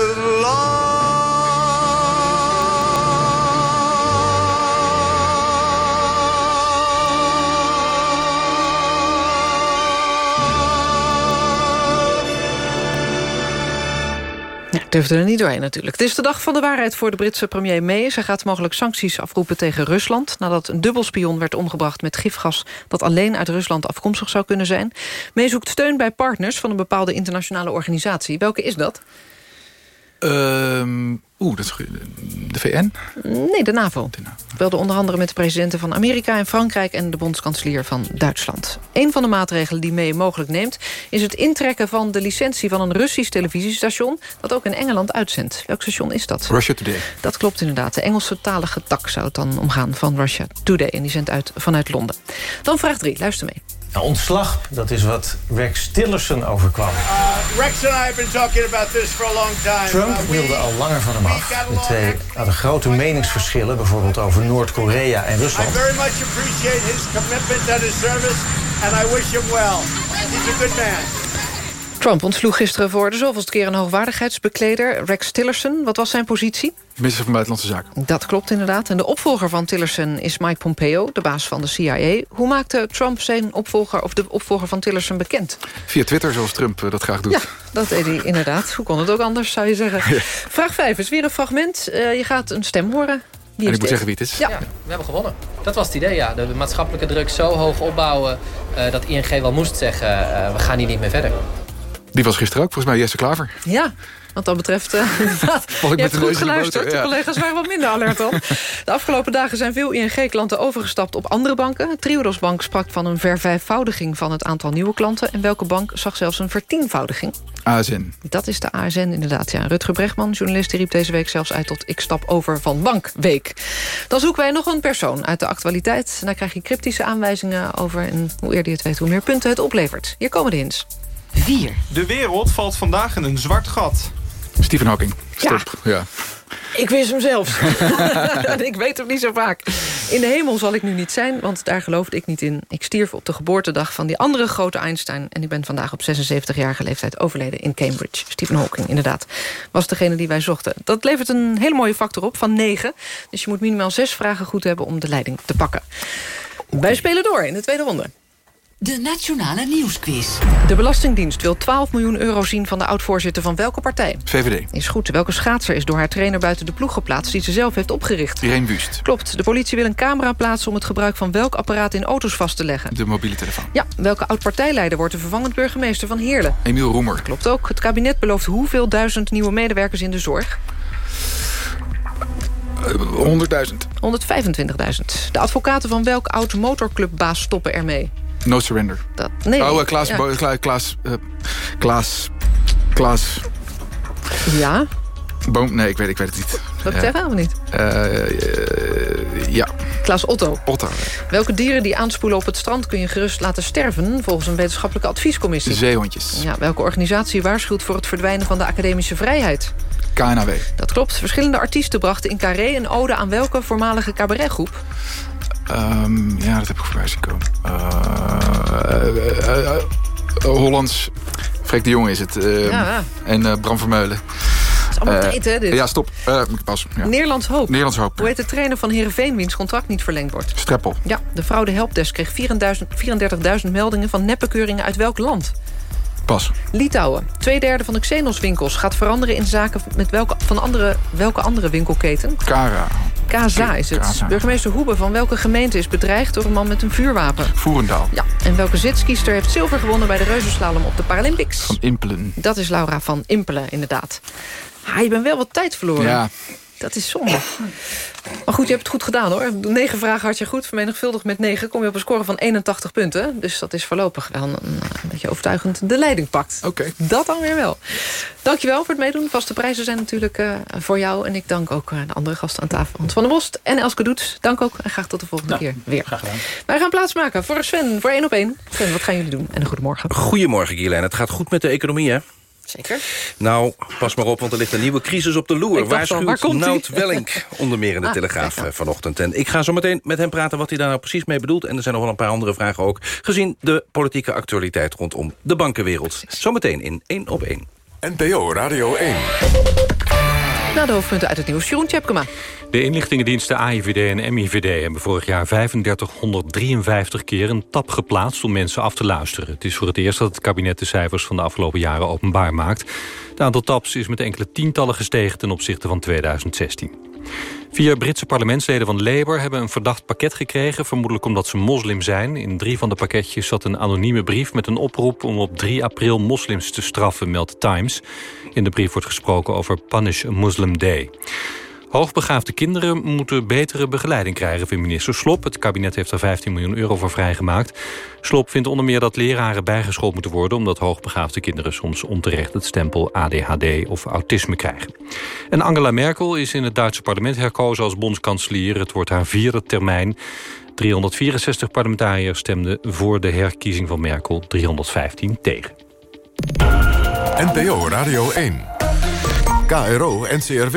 durfde er niet doorheen natuurlijk. Het is de dag van de waarheid voor de Britse premier May. Zij gaat mogelijk sancties afroepen tegen Rusland... nadat een dubbelspion werd omgebracht met gifgas... dat alleen uit Rusland afkomstig zou kunnen zijn. May zoekt steun bij partners van een bepaalde internationale organisatie. Welke is dat? Um, Oeh, dat is de VN? Nee, de NAVO. de NAVO. Belde onder andere met de presidenten van Amerika en Frankrijk... en de bondskanselier van Duitsland. Een van de maatregelen die mee mogelijk neemt... is het intrekken van de licentie van een Russisch televisiestation... dat ook in Engeland uitzendt. Welk station is dat? Russia Today. Dat klopt inderdaad. De Engelse talige tak zou het dan omgaan van Russia Today. En die zendt uit vanuit Londen. Dan vraag 3, luister mee. Nou, ontslag, dat is wat Rex Tillerson overkwam. Uh, Rex and I have been talking about this for a long time. Trump Uh, wilde al langer van hem af. De twee hadden grote meningsverschillen, bijvoorbeeld over Noord-Korea en I Rusland. very much appreciate his commitment and his service, and I wish him well. He's a good man. Trump ontsloeg gisteren voor de zoveelste keer een hoogwaardigheidsbekleder. Rex Tillerson, wat was zijn positie? Minister van Buitenlandse Zaken. Dat klopt inderdaad. En de opvolger van Tillerson is Mike Pompeo, de baas van de CIA. Hoe maakte Trump zijn opvolger of de opvolger van Tillerson bekend? Via Twitter, zoals Trump eh, dat graag doet. Ja, dat deed hij inderdaad. Hoe kon het ook anders, zou je zeggen. Vraag 5 is weer een fragment. Eh, je gaat een stem horen. Wie En ik moet zeggen wie het is. Ja. we hebben gewonnen. Dat was het idee, ja. De maatschappelijke druk zo hoog opbouwen... eh, dat ING wel moest zeggen, eh, we gaan hier niet meer verder. Die was gisteren ook, volgens mij Jesse Klaver. Ja, wat dat betreft... ik je hebt goed geluisterd. ja. De collega's waren wat minder alert dan. De afgelopen dagen zijn veel ING-klanten overgestapt op andere banken. Triodos Bank sprak van een vervijfvoudiging van het aantal nieuwe klanten. En welke bank zag zelfs een vertienvoudiging? ASN. Dat is de ASN inderdaad, ja. Rutger Brechtman, journalist, die riep deze week zelfs uit... tot ik stap over van bankweek. Dan zoeken wij nog een persoon uit de actualiteit. En daar krijg je cryptische aanwijzingen over... en hoe eerder je het weet, hoe meer punten het oplevert. Hier komen de hints. 4. De wereld valt vandaag in een zwart gat. Stephen Hawking. Stop. Ja. Ik wist hem zelfs. ik weet hem niet zo vaak. In de hemel zal ik nu niet zijn, want daar geloofde ik niet in. Ik stierf op de geboortedag van die andere grote Einstein... en ik ben vandaag op 76-jarige leeftijd overleden in Cambridge. Stephen Hawking, inderdaad, was degene die wij zochten. Dat levert een hele mooie factor op van 9. Dus je moet minimaal zes vragen goed hebben om de leiding te pakken. Wij spelen door in de tweede ronde. De Nationale Nieuwsquiz. De Belastingdienst wil 12 miljoen euro zien van de oud-voorzitter van welke partij? VVD. Is goed. Welke schaatser is door haar trainer buiten de ploeg geplaatst... die ze zelf heeft opgericht? Irene Wust. Klopt. De politie wil een camera plaatsen om het gebruik van welk apparaat in auto's vast te leggen? De mobiele telefoon. Ja, welke oud-partijleider wordt de vervangend burgemeester van Heerlen? Emiel Roemer. Klopt ook. Het kabinet belooft hoeveel duizend nieuwe medewerkers in de zorg? 100.000. 125.000. De advocaten van welk oud-motorclubbaas stoppen ermee? No surrender. Dat, nee. Oh, eh, Klaas... Ja. Klaas... eh, Klaas... Klaas... Ja? Boom... Nee, ik weet, ik weet het niet. Wat Ja. zeggen we niet? Eh, ja. Klaas Otto. Otto. Welke dieren die aanspoelen op het strand kun je gerust laten sterven... volgens een wetenschappelijke adviescommissie? Zeehondjes. Ja, welke organisatie waarschuwt voor het verdwijnen van de academische vrijheid? KNAW. Dat klopt. Verschillende artiesten brachten in Carré een ode aan welke voormalige cabaretgroep? Ehm, ja, dat heb ik voorbij zien komen. Eh, eh, eh, Hollands... Freek de Jonge is het. eh, Ja. En Bram Vermeulen. is allemaal tijd, hè, dit? Ja, stop. Pas. Ja. Nederlands Hoop. Nederlands Hoop. Hoe heet de trainer van Heerenveen wiens contract niet verlengd wordt? Streppel. Ja, de fraude helpdesk kreeg 34.000 meldingen van neppekeuringen uit welk land? Pas. Litouwen. Tweederde van de Xenos-winkels gaat veranderen in zaken met welke, van andere, welke andere winkelketen? Kara. Kaza is het. Kaza. Burgemeester Hoebe van welke gemeente is bedreigd door een man met een vuurwapen? Voerendaal. Ja, en welke zitskiester heeft zilver gewonnen bij de reuzenslalom op de Paralympics? Van Impelen. Dat is Laura van Impelen, inderdaad. Ah, je bent wel wat tijd verloren. Ja. Dat is zonde. Maar goed, je hebt het goed gedaan hoor. Negen vragen had je goed. Vermenigvuldigd met negen kom je op een score van 81 punten. Dus dat is voorlopig wel een, dat je overtuigend de leiding pakt. Oké. Dat dan weer wel. Dankjewel voor het meedoen. Vaste prijzen zijn natuurlijk uh, voor jou. En ik dank ook uh, de andere gasten aan tafel. Hans van der Bost en Elske Doets. Dank ook en graag tot de volgende nou, keer weer. Graag gedaan. Wij gaan plaatsmaken voor Sven, voor één op één. Sven, wat gaan jullie doen? En een goedemorgen. Goedemorgen, Guylaine. Het gaat goed met de economie, hè? Zeker. Nou, pas maar op, want er ligt een nieuwe crisis op de loer. Waarschuwt waar Nout Wellink, onder meer in de ah, Telegraaf nou. vanochtend. En ik ga zo meteen met hem praten wat hij daar nou precies mee bedoelt. En er zijn nog wel een paar andere vragen ook. Gezien de politieke actualiteit rondom de bankenwereld. Zometeen in 1 op 1. NPO Radio 1. Na de hoofdpunten uit het nieuws, Jeroen Tjepkema. De inlichtingendiensten AIVD en MIVD hebben vorig jaar 3553 keer een tap geplaatst om mensen af te luisteren. Het is voor het eerst dat het kabinet de cijfers van de afgelopen jaren openbaar maakt. Het aantal taps is met enkele tientallen gestegen ten opzichte van 2016. Vier Britse parlementsleden van Labour hebben een verdacht pakket gekregen... vermoedelijk omdat ze moslim zijn. In drie van de pakketjes zat een anonieme brief met een oproep... om op 3 april moslims te straffen, meldt Times. In de brief wordt gesproken over Punish a Muslim Day. Hoogbegaafde kinderen moeten betere begeleiding krijgen, vindt minister Slop. Het kabinet heeft er 15 miljoen euro voor vrijgemaakt. Slop vindt onder meer dat leraren bijgeschoold moeten worden... omdat hoogbegaafde kinderen soms onterecht het stempel ADHD of autisme krijgen. En Angela Merkel is in het Duitse parlement herkozen als bondskanselier. Het wordt haar vierde termijn. 364 parlementariërs stemden voor de herkiezing van Merkel, 315 tegen. NPO Radio 1. KRO NCRW.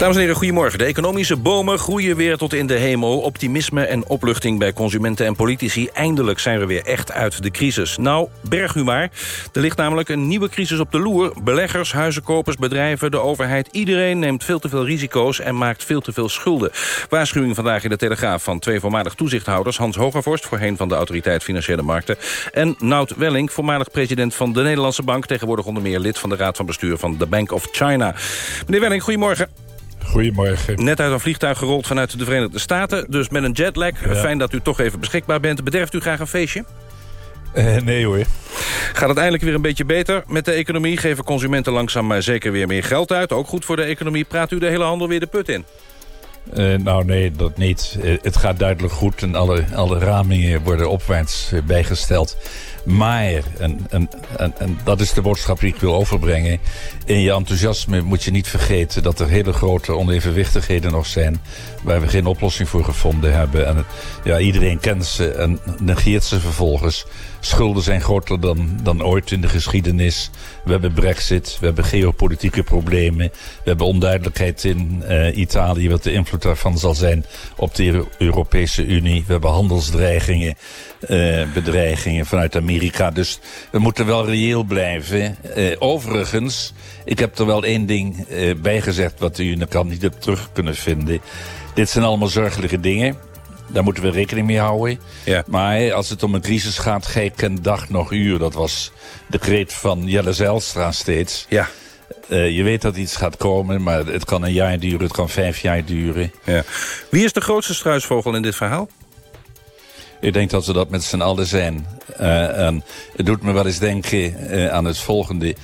Dames en heren, goedemorgen. De economische bomen groeien weer tot in de hemel. Optimisme en opluchting bij consumenten en politici. Eindelijk zijn we weer echt uit de crisis. Nou, berg u maar. Er ligt namelijk een nieuwe crisis op de loer. Beleggers, huizenkopers, bedrijven, de overheid. Iedereen neemt veel te veel risico's en maakt veel te veel schulden. Waarschuwing vandaag in de Telegraaf van twee voormalig toezichthouders. Hans Hogervorst, voorheen van de Autoriteit Financiële Markten. En Nout Welling, voormalig president van de Nederlandse Bank. Tegenwoordig onder meer lid van de Raad van Bestuur van de Bank of China. Meneer Welling, goedemorgen. Goedemorgen. Net uit een vliegtuig gerold vanuit de Verenigde Staten. Dus met een jetlag. Fijn dat u toch even beschikbaar bent. Bederft u graag een feestje? Uh, nee hoor. Gaat het eindelijk weer een beetje beter met de economie? Geven consumenten langzaam maar zeker weer meer geld uit? Ook goed voor de economie. Praat u de hele handel weer de put in? Uh, nou nee, dat niet. Uh, het gaat duidelijk goed en alle, alle ramingen worden opwaarts bijgesteld. Maar, en, en, en, en, dat is de boodschap die ik wil overbrengen... in je enthousiasme moet je niet vergeten... dat er hele grote onevenwichtigheden nog zijn... waar we geen oplossing voor gevonden hebben. En ja, iedereen kent ze en negeert ze vervolgens. Schulden zijn groter dan, dan ooit in de geschiedenis. We hebben brexit, we hebben geopolitieke problemen. We hebben onduidelijkheid in uh, Italië... wat de invloed daarvan zal zijn op de Europese Unie. We hebben handelsdreigingen, uh, bedreigingen vanuit Amerika. Dus we moeten wel reëel blijven. Uh, overigens, ik heb er wel één ding bij gezegd... wat u kan niet op terug kunnen vinden. Dit zijn allemaal zorgelijke dingen. Daar moeten we rekening mee houden. Ja. Maar als het om een crisis gaat, geen dag nog uur. Dat was de kreet van Jelle Zijlstra steeds. Ja. Uh, je weet dat iets gaat komen, maar het kan een jaar duren, het kan vijf jaar duren. Ja. Wie is de grootste struisvogel in dit verhaal? Ik denk dat ze dat met z'n allen zijn. Uh, en het doet me wel eens denken uh, aan het volgende.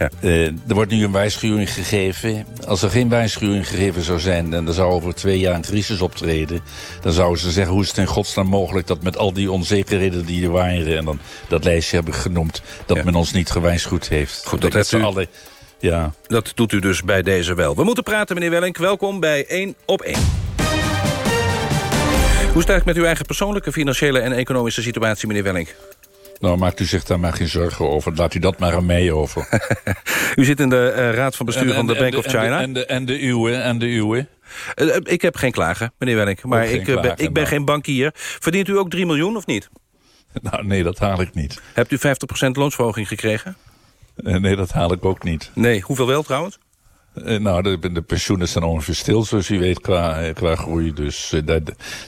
Ja. Uh, er wordt nu een waarschuwing gegeven. Als er geen waarschuwing gegeven zou zijn... en er zou over twee jaar een crisis optreden... dan zouden ze zeggen, hoe is het in godsnaam mogelijk... dat met al die onzekerheden die er waren... en dan dat lijstje heb ik genoemd... dat ja. men ons niet gewaarschuwd heeft. Goed, dat, dat, u, alle, ja. dat doet u dus bij deze wel. We moeten praten, meneer Wellink. Welkom bij 1 op 1. Hoe staat het met uw eigen persoonlijke financiële en economische situatie, meneer Welling? Nou, maakt u zich daar maar geen zorgen over. Laat u dat maar aan mij over. u zit in de uh, raad van bestuur en, van de Bank of China. En de, en de uwe, en de uwe. Uh, ik heb geen klagen, meneer Welling. Maar ik, klagen, ben, ik ben nou. geen bankier. Verdient u ook 3 miljoen of niet? Nou, nee, dat haal ik niet. Hebt u 50% loonsverhoging gekregen? Nee, dat haal ik ook niet. Nee, hoeveel wel trouwens? Uh, nou, de, de, pensioenen zijn ongeveer stil, zoals u weet, qua, qua groei. Dus uh, daar,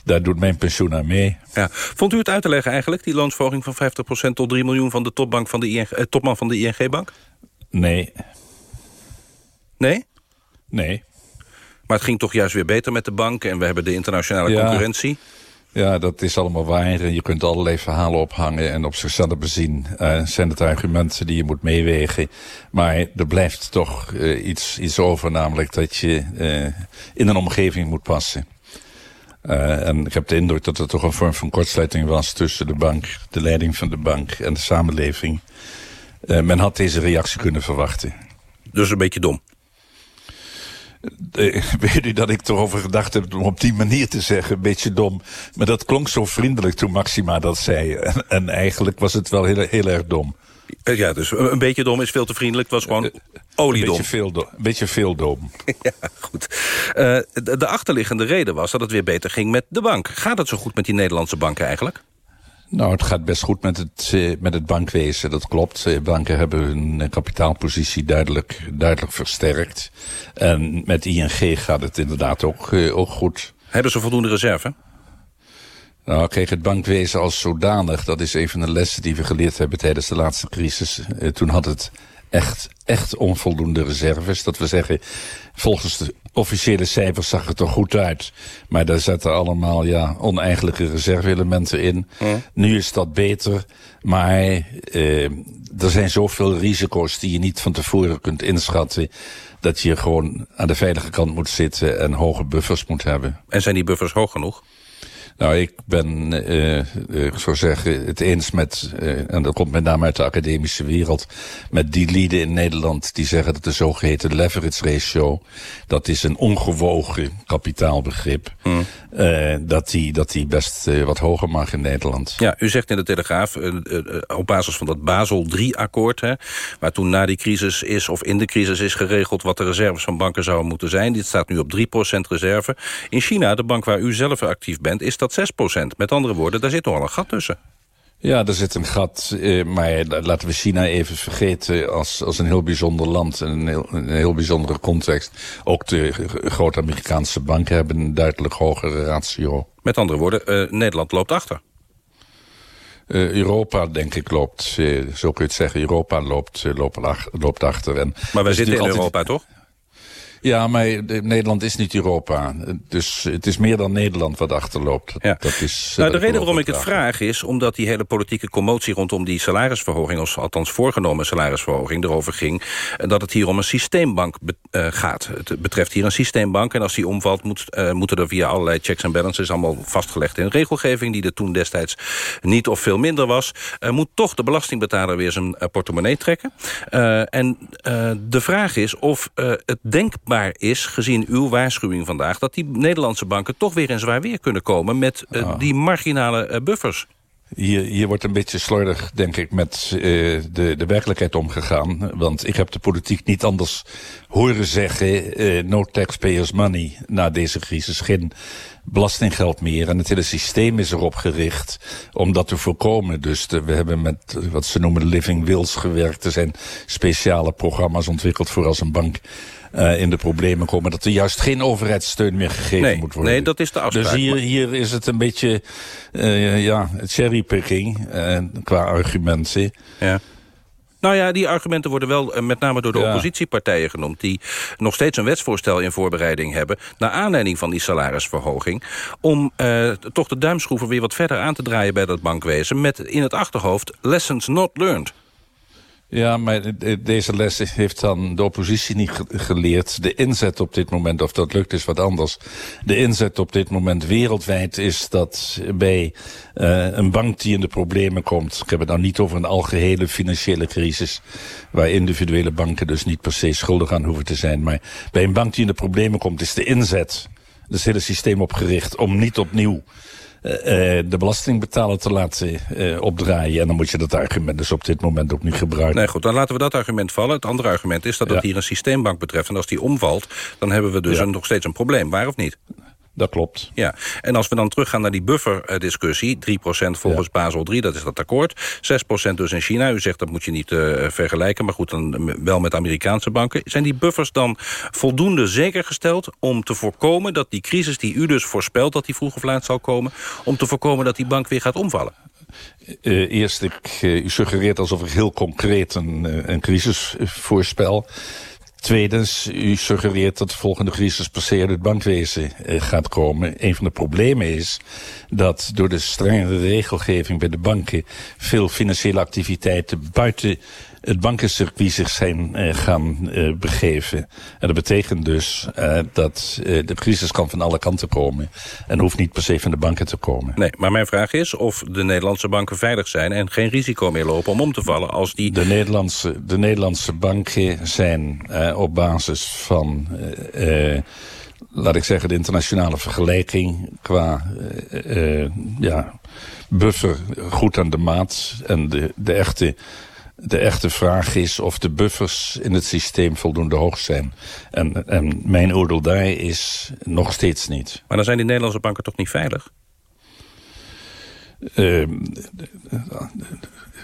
daar doet mijn pensioen aan mee. Ja. Vond u het uit te leggen eigenlijk, die loonsverhoging van 50% tot 3 miljoen van de topbank van de ING, eh, topman van de ING-bank? Nee. Nee? Nee. Maar het ging toch juist weer beter met de bank en we hebben de internationale ja. concurrentie? Ja, dat is allemaal waar. En je kunt allerlei verhalen ophangen. En op zichzelf bezien uh, zijn het argumenten die je moet meewegen. Maar er blijft toch uh, iets, iets over. Namelijk dat je uh, in een omgeving moet passen. en ik heb de indruk dat er toch een vorm van kortsluiting was... tussen de bank, de leiding van de bank en de samenleving. men had deze reactie kunnen verwachten. Dus een beetje dom. Uh, weet u dat ik erover gedacht heb om op die manier te zeggen, een beetje dom. Maar dat klonk zo vriendelijk toen Maxima dat zei. En, en eigenlijk was het wel heel, heel erg dom. Ja, dus een beetje dom is veel te vriendelijk. Het was gewoon oliedom. Een beetje veel, dom. Een beetje veel dom. ja, goed. Uh, de, de achterliggende reden was dat het weer beter ging met de bank. Gaat het zo goed met die Nederlandse banken eigenlijk? Nou, het gaat best goed met het, eh, met het bankwezen, dat klopt. Eh, banken hebben hun eh, kapitaalpositie duidelijk, duidelijk versterkt. En met ING gaat het inderdaad ook, ook goed. Hebben ze voldoende reserve? Nou, kijk, het bankwezen als zodanig, dat is een van de lessen die we geleerd hebben tijdens de laatste crisis. toen had het echt, echt onvoldoende reserves. Dat we zeggen, volgens de officiële cijfers zag het er goed uit. Maar daar zaten allemaal ja, oneigenlijke reserve-elementen in. Nu is dat beter, maar eh, er zijn zoveel risico's die je niet van tevoren kunt inschatten dat je gewoon aan de veilige kant moet zitten en hoge buffers moet hebben. En zijn die buffers hoog genoeg? Nou, ik ben, uh, ik zou zeggen, het eens met, uh, en dat komt met name uit de academische wereld, met die lieden in Nederland die zeggen dat de zogeheten leverage ratio, dat is een ongewogen kapitaalbegrip, hmm. uh, dat, die, dat die best wat hoger mag in Nederland. Ja, u zegt in de Telegraaf, op basis van dat Basel III-akkoord, waar toen na die crisis is, of in de crisis is geregeld wat de reserves van banken zouden moeten zijn. Dit staat nu op 3% reserve. In China, de bank waar u zelf actief bent, is dat 6 Met andere woorden, daar zit nogal een gat tussen. Ja, er zit een gat, eh, maar laten we China even vergeten als, als een heel bijzonder land en een heel, een heel bijzondere context. Ook de grote Amerikaanse banken hebben een duidelijk hogere ratio. Met andere woorden, uh, Nederland loopt achter. Uh, Europa, denk ik, loopt, zo kun je het zeggen, Europa loopt, loopt, loopt achter. En maar wij zitten in Europa, toch? Ja, maar Nederland is niet Europa. Dus het is meer dan Nederland wat achterloopt. Ja. Dat is, nou, de reden waarom ik het vraag is... omdat die hele politieke commotie rondom die salarisverhoging... of althans voorgenomen salarisverhoging erover ging... dat het hier om een systeembank uh, gaat. Het betreft hier een systeembank. En als die omvalt, moet, uh, moeten er via allerlei checks en balances... allemaal vastgelegd in regelgeving... die er toen destijds niet of veel minder was... Uh, moet toch de belastingbetaler weer zijn portemonnee trekken. en de vraag is of het denkbaar is, gezien uw waarschuwing vandaag... dat die Nederlandse banken toch weer in zwaar weer kunnen komen... met uh, die marginale uh, buffers. Hier, hier wordt een beetje slordig, denk ik, met uh, de, de werkelijkheid omgegaan. Want ik heb de politiek niet anders horen zeggen... Uh, no taxpayers money na deze crisis. Geen belastinggeld meer. En het hele systeem is erop gericht om dat te voorkomen. Dus de, we hebben met wat ze noemen living wills gewerkt. Er zijn speciale programma's ontwikkeld voor als een bank uh, in de problemen komen. Dat er juist geen overheidssteun meer gegeven moet worden. Nee, dat is de afspraak. Dus hier, hier is het een beetje uh, ja, cherrypicking uh, qua argumenten. Ja. Nou ja, die argumenten worden wel met name door de ja. oppositiepartijen genoemd... die nog steeds een wetsvoorstel in voorbereiding hebben... naar aanleiding van die salarisverhoging... om uh, toch de duimschroeven weer wat verder aan te draaien bij dat bankwezen... met in het achterhoofd lessons not learned. Ja, maar deze les heeft dan de oppositie niet geleerd. De inzet op dit moment, of dat lukt is wat anders. De inzet op dit moment wereldwijd is dat bij uh, een bank die in de problemen komt... ik heb het nou niet over een algehele financiële crisis... waar individuele banken dus niet per se schuldig aan hoeven te zijn... maar bij een bank die in de problemen komt is de inzet... het hele systeem opgericht om niet opnieuw de belastingbetaler te laten uh, opdraaien. En dan moet je dat argument dus op dit moment ook niet gebruiken. Nee, goed, dan laten we dat argument vallen. Het andere argument is dat het hier een systeembank betreft. En als die omvalt, dan hebben we dus een, nog steeds een probleem. Waar of niet? Dat klopt. Ja, en als we dan teruggaan naar die bufferdiscussie... 3% volgens ja. Basel 3, dat is dat akkoord. 6% dus in China. U zegt dat moet je niet uh, vergelijken, maar goed, dan wel met Amerikaanse banken. Zijn die buffers dan voldoende zeker gesteld... om te voorkomen dat die crisis die u dus voorspelt... dat die vroeg of laat zal komen... om te voorkomen dat die bank weer gaat omvallen? Uh, eerst, ik, uh, u suggereert alsof ik heel concreet een, een crisis voorspel... Tweedens, u suggereert dat de volgende crisis per se uit het bankwezen eh, gaat komen. Een van de problemen is dat door de strengere regelgeving bij de banken... veel financiële activiteiten buiten het bankencircuit zich zijn uh, gaan uh, begeven. En dat betekent dus uh, dat de crisis kan van alle kanten komen. En hoeft niet per se van de banken te komen. Nee, maar mijn vraag is of de Nederlandse banken veilig zijn... en geen risico meer lopen om om te vallen als die... De Nederlandse, de Nederlandse banken zijn op basis van... laat ik zeggen, de internationale vergelijking qua ja, buffer goed aan de maat. En de, de echte de echte vraag is of de buffers in het systeem voldoende hoog zijn. En, en mijn oordeel daar is nog steeds niet. Maar dan zijn die Nederlandse banken toch niet veilig? Uh,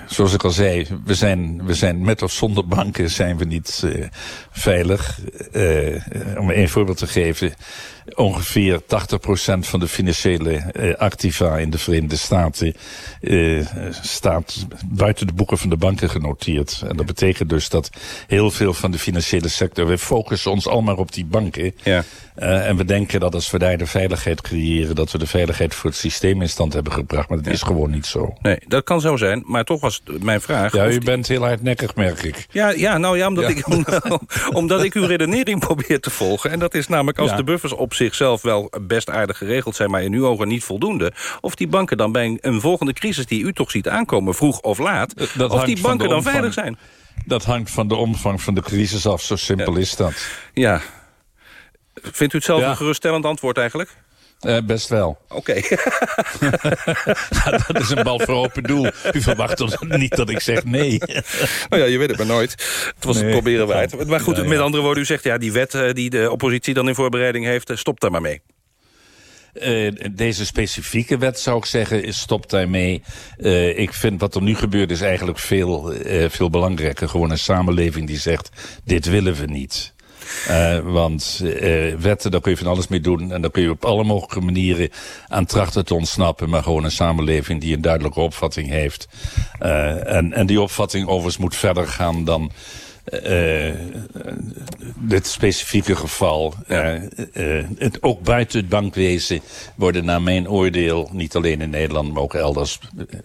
zoals ik al zei, we zijn, we zijn met of zonder banken zijn we niet uh, veilig. Uh, om een voorbeeld te geven ongeveer 80% van de financiële uh, activa in de Verenigde Staten uh, staat buiten de boeken van de banken genoteerd. En dat betekent dus dat heel veel van de financiële sector, we focussen ons allemaal op die banken. Ja. Uh, en we denken dat als we daar de veiligheid creëren, dat we de veiligheid voor het systeem in stand hebben gebracht. Maar dat is gewoon niet zo. Nee, dat kan zo zijn, maar toch was mijn vraag... Ja, u bent heel hardnekkig, merk ik. Ja, ja nou ja, omdat, ja. Ik, omdat ik uw redenering probeer te volgen. En dat is namelijk als ja. de buffers op zichzelf wel best aardig geregeld zijn... maar in uw ogen niet voldoende... of die banken dan bij een volgende crisis die u toch ziet aankomen... vroeg of laat, dat of die banken dan veilig zijn. Dat hangt van de omvang van de crisis af, zo simpel ja. is dat. Ja. Vindt u het zelf ja. een geruststellend antwoord eigenlijk? Uh, best wel. Oké. Okay. dat is een bal voor open doel. U verwacht niet dat ik zeg nee. oh ja, je weet het maar nooit. Het was nee, het proberen waard. Maar goed, met andere woorden, u zegt... ja, die wet uh, die de oppositie dan in voorbereiding heeft... Uh, stop daar maar mee. Uh, deze specifieke wet zou ik zeggen, stopt daarmee. Uh, ik vind wat er nu gebeurt is eigenlijk veel, uh, veel belangrijker. Gewoon een samenleving die zegt, dit willen we niet. Uh, want uh, wetten, daar kun je van alles mee doen. En daar kun je op alle mogelijke manieren aan trachten te ontsnappen. Maar gewoon een samenleving die een duidelijke opvatting heeft. Uh, en, en die opvatting overigens moet verder gaan dan... Uh, dit specifieke geval. Uh, uh, het, ook buiten het bankwezen worden naar mijn oordeel... niet alleen in Nederland, maar ook elders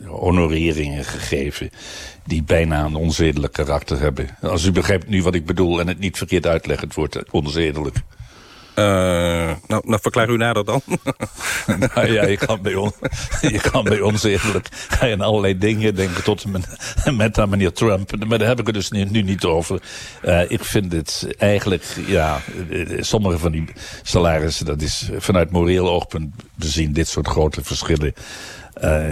honoreringen gegeven... die bijna een onzedelijk karakter hebben. Als u begrijpt nu wat ik bedoel en het niet verkeerd uitleg, het wordt onzedelijk. Uh, nou, nou, verklaar u nader dan. nou ja, je kan bij, on, je kan bij ons eerlijk ga je aan allerlei dingen denken tot met, met aan meneer Trump. Maar daar heb ik het dus nu, niet over. Uh, ik vind het eigenlijk, ja, sommige van die salarissen, dat is vanuit moreel oogpunt bezien, dit soort grote verschillen,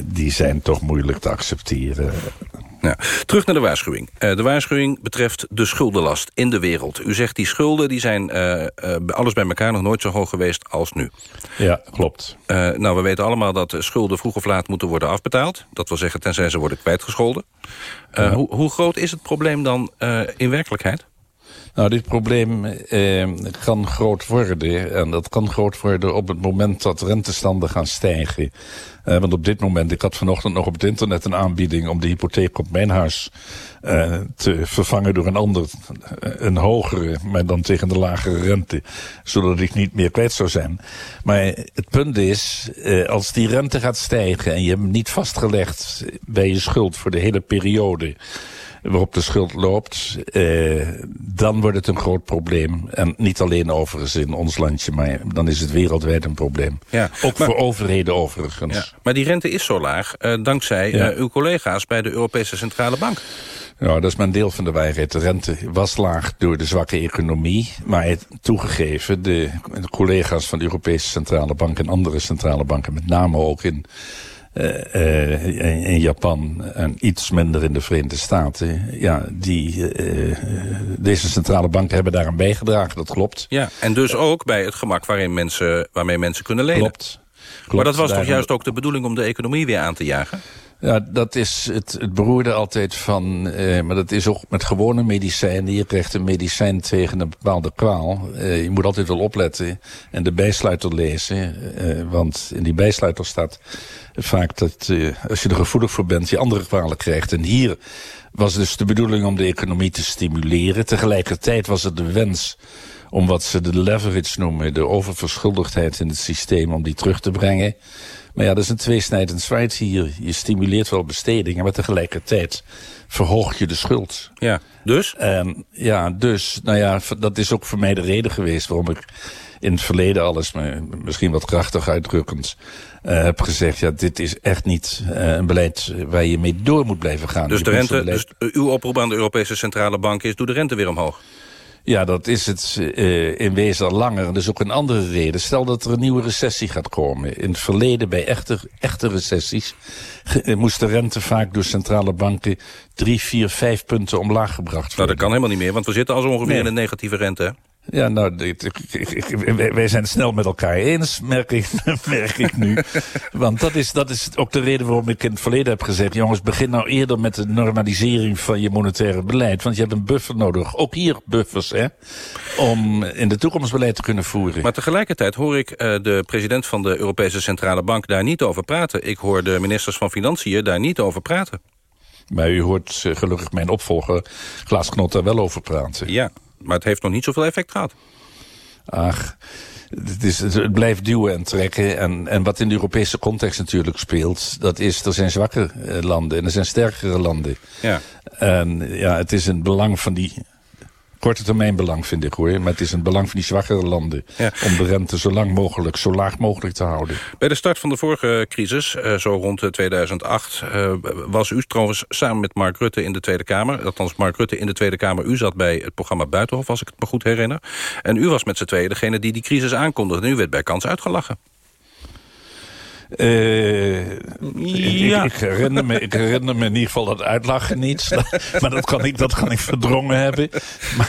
die zijn toch moeilijk te accepteren. Ja. Terug naar de waarschuwing. Uh, de waarschuwing betreft de schuldenlast in de wereld. U zegt die schulden die zijn uh, uh, alles bij elkaar nog nooit zo hoog geweest als nu. Ja, klopt. nou, we weten allemaal dat schulden vroeg of laat moeten worden afbetaald. Dat wil zeggen tenzij ze worden kwijtgescholden. Ja. Hoe, hoe, groot is het probleem dan in werkelijkheid? Nou, dit probleem eh, kan groot worden. En dat kan groot worden op het moment dat rentestanden gaan stijgen. Uh, want op dit moment, ik had vanochtend nog op het internet een aanbieding... om de hypotheek op mijn huis uh, te vervangen door een ander, een hogere... maar dan tegen de lagere rente, zodat ik niet meer kwijt zou zijn. Maar het punt is, uh, als die rente gaat stijgen... en je hem niet vastgelegd bij je schuld voor de hele periode waarop de schuld loopt, eh, dan wordt het een groot probleem. En niet alleen overigens in ons landje, maar dan is het wereldwijd een probleem. Ja, Ook maar, voor overheden overigens. Ja, maar die rente is zo laag, uh, dankzij ja. uh, uw collega's bij de Europese Centrale Bank. Nou, dat is mijn deel van de waarheid. De rente was laag door de zwakke economie. Maar toegegeven, de, de collega's van de Europese Centrale Bank en andere centrale banken, met name ook in uh, uh, in Japan en iets minder in de Verenigde Staten. Ja, die, uh, deze centrale banken hebben daaraan bijgedragen, dat klopt. Ja, en dus ook bij het gemak waarin mensen, waarmee mensen kunnen lenen. Klopt. klopt maar dat was toch juist ook de bedoeling om de economie weer aan te jagen? Ja, dat is het, het beroerde altijd van... Eh, maar dat is ook met gewone medicijnen. Je krijgt een medicijn tegen een bepaalde kwaal. Eh, je moet altijd wel opletten en de bijsluiter lezen. Eh, want in die bijsluiter staat vaak dat eh, als je er gevoelig voor bent... je andere kwalen krijgt. En hier was dus de bedoeling om de economie te stimuleren. Tegelijkertijd was het de wens om wat ze de leverage noemen... de oververschuldigdheid in het systeem, om die terug te brengen... Maar ja, dat is een tweesnijdend zwaard hier. Je stimuleert wel bestedingen, maar tegelijkertijd verhoog je de schuld. Ja, dus? En ja, dus, nou ja, dat is ook voor mij de reden geweest waarom ik in het verleden alles, misschien wat krachtig uitdrukkend, uh, heb gezegd... ja, dit is echt niet uh, een beleid waar je mee door moet blijven gaan. Dus, de rente, dus uw oproep aan de Europese Centrale Bank is... doe de rente weer omhoog? Ja, dat is het uh, in wezen al langer. En dat is ook een andere reden. Stel dat er een nieuwe recessie gaat komen. In het verleden, bij echte, echte recessies... moest de rente vaak door centrale banken... drie, vier, vijf punten omlaag gebracht worden. Nou, dat kan helemaal niet meer, want we zitten al zo ongeveer nee. in een negatieve rente, hè? Ja, nou, ik, ik, ik, wij zijn het snel met elkaar eens, merk ik, merk ik nu. Want dat is, dat is ook de reden waarom ik in het verleden heb gezegd... jongens, begin nou eerder met de normalisering van je monetaire beleid. Want je hebt een buffer nodig. Ook hier buffers, hè. Om in de toekomst beleid te kunnen voeren. Maar tegelijkertijd hoor ik uh, de president van de Europese Centrale Bank daar niet over praten. Ik hoor de ministers van Financiën daar niet over praten. Maar u hoort uh, gelukkig mijn opvolger Klaas Knot daar wel over praten. Ja, maar het heeft nog niet zoveel effect gehad. Ach, het, is, het blijft duwen en trekken. En, en wat in de Europese context natuurlijk speelt... dat is, er zijn zwakke landen en er zijn sterkere landen. Ja. En ja, het is een belang van die korte termijn belang, vind ik hoor. Maar het is een belang van die zwakkere landen... Ja. om de rente zo lang mogelijk, zo laag mogelijk te houden. Bij de start van de vorige crisis, uh, zo rond 2008... Uh, was u trouwens samen met Mark Rutte in de Tweede Kamer. Althans, Mark Rutte in de Tweede Kamer. U zat bij het programma Buitenhof, als ik het me goed herinner. En u was met z'n tweeën degene die die crisis aankondigde. En u werd bij kans uitgelachen. Uh, ja. ik, ik, herinner me, ik herinner me in ieder geval dat uitlachen niet. maar dat kan ik, dat kan ik verdrongen hebben. Maar,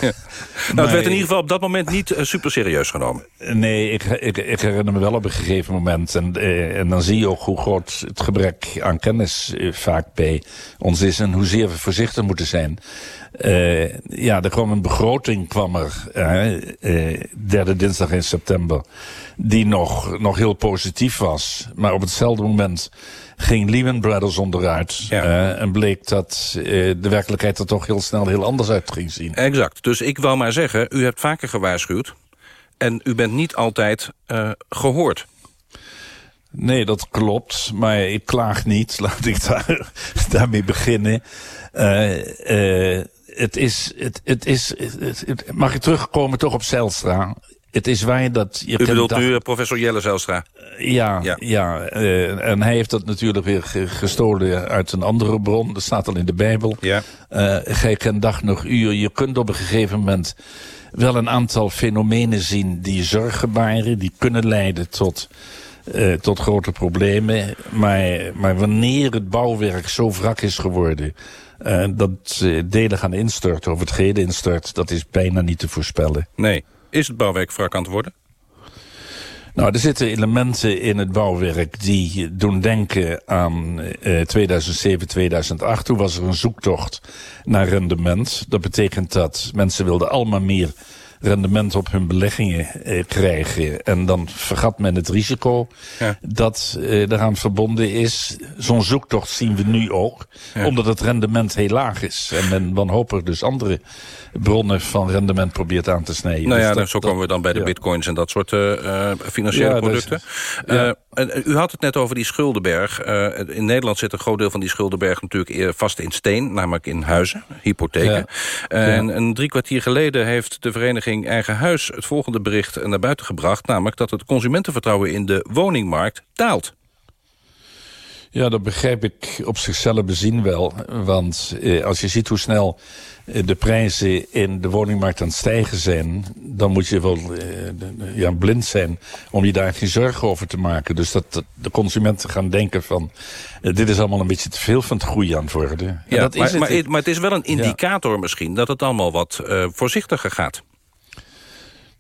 nou, het werd in ieder geval op dat moment niet uh, super serieus genomen. Nee, ik, ik, ik, herinner me wel op een gegeven moment. En, uh, en dan zie je ook hoe groot het gebrek aan kennis vaak bij ons is. En hoezeer we voorzichtig moeten zijn. Uh, ja, er kwam een begroting, kwam er, uh, derde dinsdag in september, die nog, nog heel positief was. Maar op hetzelfde moment ging Lehman Brothers onderuit. Ja. en bleek dat de werkelijkheid er toch heel snel heel anders uit ging zien. Exact. Dus ik wou maar zeggen, u hebt vaker gewaarschuwd. En u bent niet altijd gehoord. Nee, dat klopt. Maar ik klaag niet. Laat ik daar, daarmee beginnen. Het is, het, het is, het, het, mag ik terugkomen toch op Zijlstra? Het is waar dat... Je U bedoelt dag... u professor Jelle Zijlstra? Ja, ja. ja uh, en hij heeft dat natuurlijk weer gestolen uit een andere bron. Dat staat al in de Bijbel. Ja. Uh, gij kent dag nog uur. Je kunt op een gegeven moment wel een aantal fenomenen zien... die zorgen baren, die kunnen leiden tot... Uh, tot grote problemen. Maar, maar wanneer het bouwwerk zo wrak is geworden... Uh, dat uh, delen gaan instorten of het gehele instort... dat is bijna niet te voorspellen. Nee. Is het bouwwerk wrak aan het worden? Nou, er zitten elementen in het bouwwerk die doen denken aan uh, 2007, 2008. Toen was er een zoektocht naar rendement. Dat betekent dat mensen wilden allemaal meer rendement op hun beleggingen eh, krijgen. En dan vergat men het risico ja. dat eh, eraan verbonden is. Zo'n zoektocht zien we nu ook. Ja. Omdat het rendement heel laag is. En men wanhopig dus andere bronnen van rendement probeert aan te snijden. Nou ja, dus dat, zo komen we dan bij de ja. bitcoins en dat soort uh, financiële producten. Dus, u had het net over die schuldenberg. in Nederland zit een groot deel van die schuldenberg natuurlijk vast in steen. Namelijk in huizen, hypotheken. En een drie kwartier geleden heeft de vereniging Eigen Huis het volgende bericht naar buiten gebracht... namelijk dat het consumentenvertrouwen in de woningmarkt daalt. Ja, dat begrijp ik op zichzelf bezien wel. Want eh, als je ziet hoe snel eh, de prijzen in de woningmarkt aan het stijgen zijn... dan moet je wel eh, ja, blind zijn om je daar geen zorgen over te maken. Dus dat, de consumenten gaan denken van... Eh, dit is allemaal een beetje te veel van het groeien aan het worden. Ja, dat maar, is het. Maar, maar, het is wel een indicator ja. misschien... dat het allemaal wat uh, voorzichtiger gaat.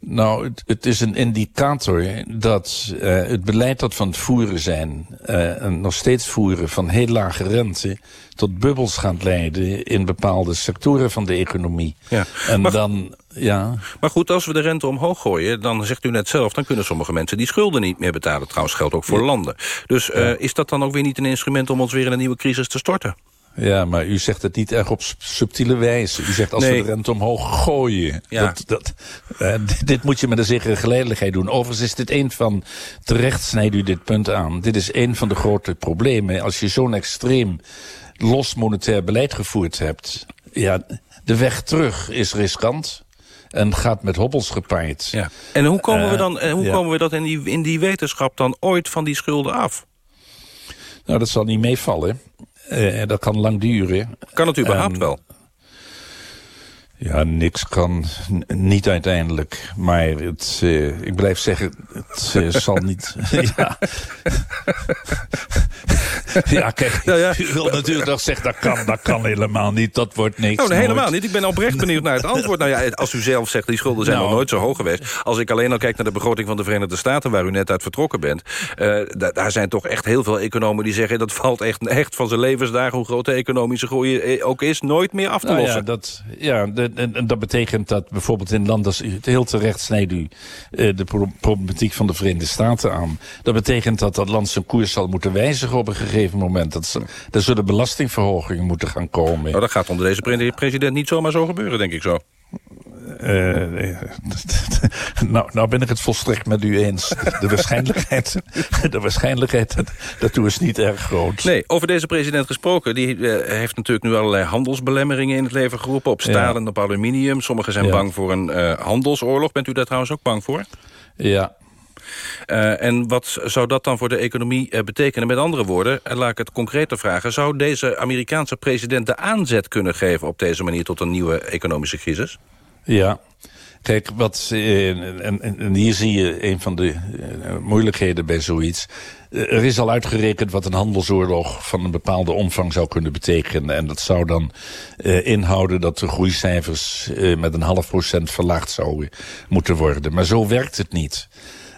Nou, het, het, is een indicator dat uh, het beleid dat van het voeren zijn... Uh, en nog steeds voeren van heel lage rente... tot bubbels gaat leiden in bepaalde sectoren van de economie. Ja. En maar, dan, ja... Maar goed, als we de rente omhoog gooien... dan zegt u net zelf, dan kunnen sommige mensen die schulden niet meer betalen. Trouwens geldt ook voor ja. landen. Dus uh, ja. is dat dan ook weer niet een instrument om ons weer in een nieuwe crisis te storten? Ja, maar u zegt het niet erg op subtiele wijze. U zegt als nee. we de rente omhoog gooien. Ja. Dat, dat, uh, dit, dit, moet je met een zekere geleidelijkheid doen. Overigens is dit een van... Terecht snijdt u dit punt aan. Dit is een van de grote problemen. Als je zo'n extreem los monetair beleid gevoerd hebt... Ja, de weg terug is riskant en gaat met hobbels gepaard. Ja. En hoe komen we dan, uh, hoe ja. komen we dat in die, in die wetenschap dan ooit van die schulden af? Nou, dat zal niet meevallen. Uh, dat kan lang duren. Kan het überhaupt um, wel? Ja, niks kan niet uiteindelijk. Maar het, uh, ik blijf zeggen, het uh, zal niet... ja. ja, kijk, ja. u wil natuurlijk nog zeggen, dat kan, dat kan helemaal niet. Dat wordt niks. Oh, nee, helemaal niet. Ik ben oprecht benieuwd naar het antwoord. Nou ja, als u zelf zegt, die schulden zijn nou. nog nooit zo hoog geweest. Als ik alleen al kijk naar de begroting van de Verenigde Staten... waar u net uit vertrokken bent. Uh, daar zijn toch echt heel veel economen die zeggen... dat valt echt, echt van zijn levensdagen, hoe groot de economische groei ook is... nooit meer af te nou, lossen. Ja, dat, ja de, en, dat betekent dat bijvoorbeeld in landen... heel terecht snijdt u uh, de pro problematiek van de Verenigde Staten aan. Dat betekent dat dat land zijn koers zal moeten wijzigen op een gegeven moment. Dat, er zullen belastingverhogingen moeten gaan komen. Nou, dat gaat onder deze president niet zomaar zo gebeuren, denk ik zo. Uh, nou, nou ben ik het volstrekt met u eens. De waarschijnlijkheid, de waarschijnlijkheid daartoe is niet erg groot. Nee, over deze president gesproken. Die uh, heeft natuurlijk nu allerlei handelsbelemmeringen in het leven geroepen. Op staal ja. en op aluminium. Sommigen zijn ja. bang voor een uh, handelsoorlog. Bent u daar trouwens ook bang voor? Ja, uh, en wat zou dat dan voor de economie uh, betekenen? Met andere woorden, en laat ik het concreter vragen... zou deze Amerikaanse president de aanzet kunnen geven... op deze manier tot een nieuwe economische crisis? Ja, Kijk, wat, uh, en, en, hier zie je een van de uh, moeilijkheden bij zoiets. Uh, er is al uitgerekend wat een handelsoorlog van een bepaalde omvang zou kunnen betekenen. En dat zou dan inhouden dat de groeicijfers met een half procent verlaagd zouden moeten worden. Maar zo werkt het niet.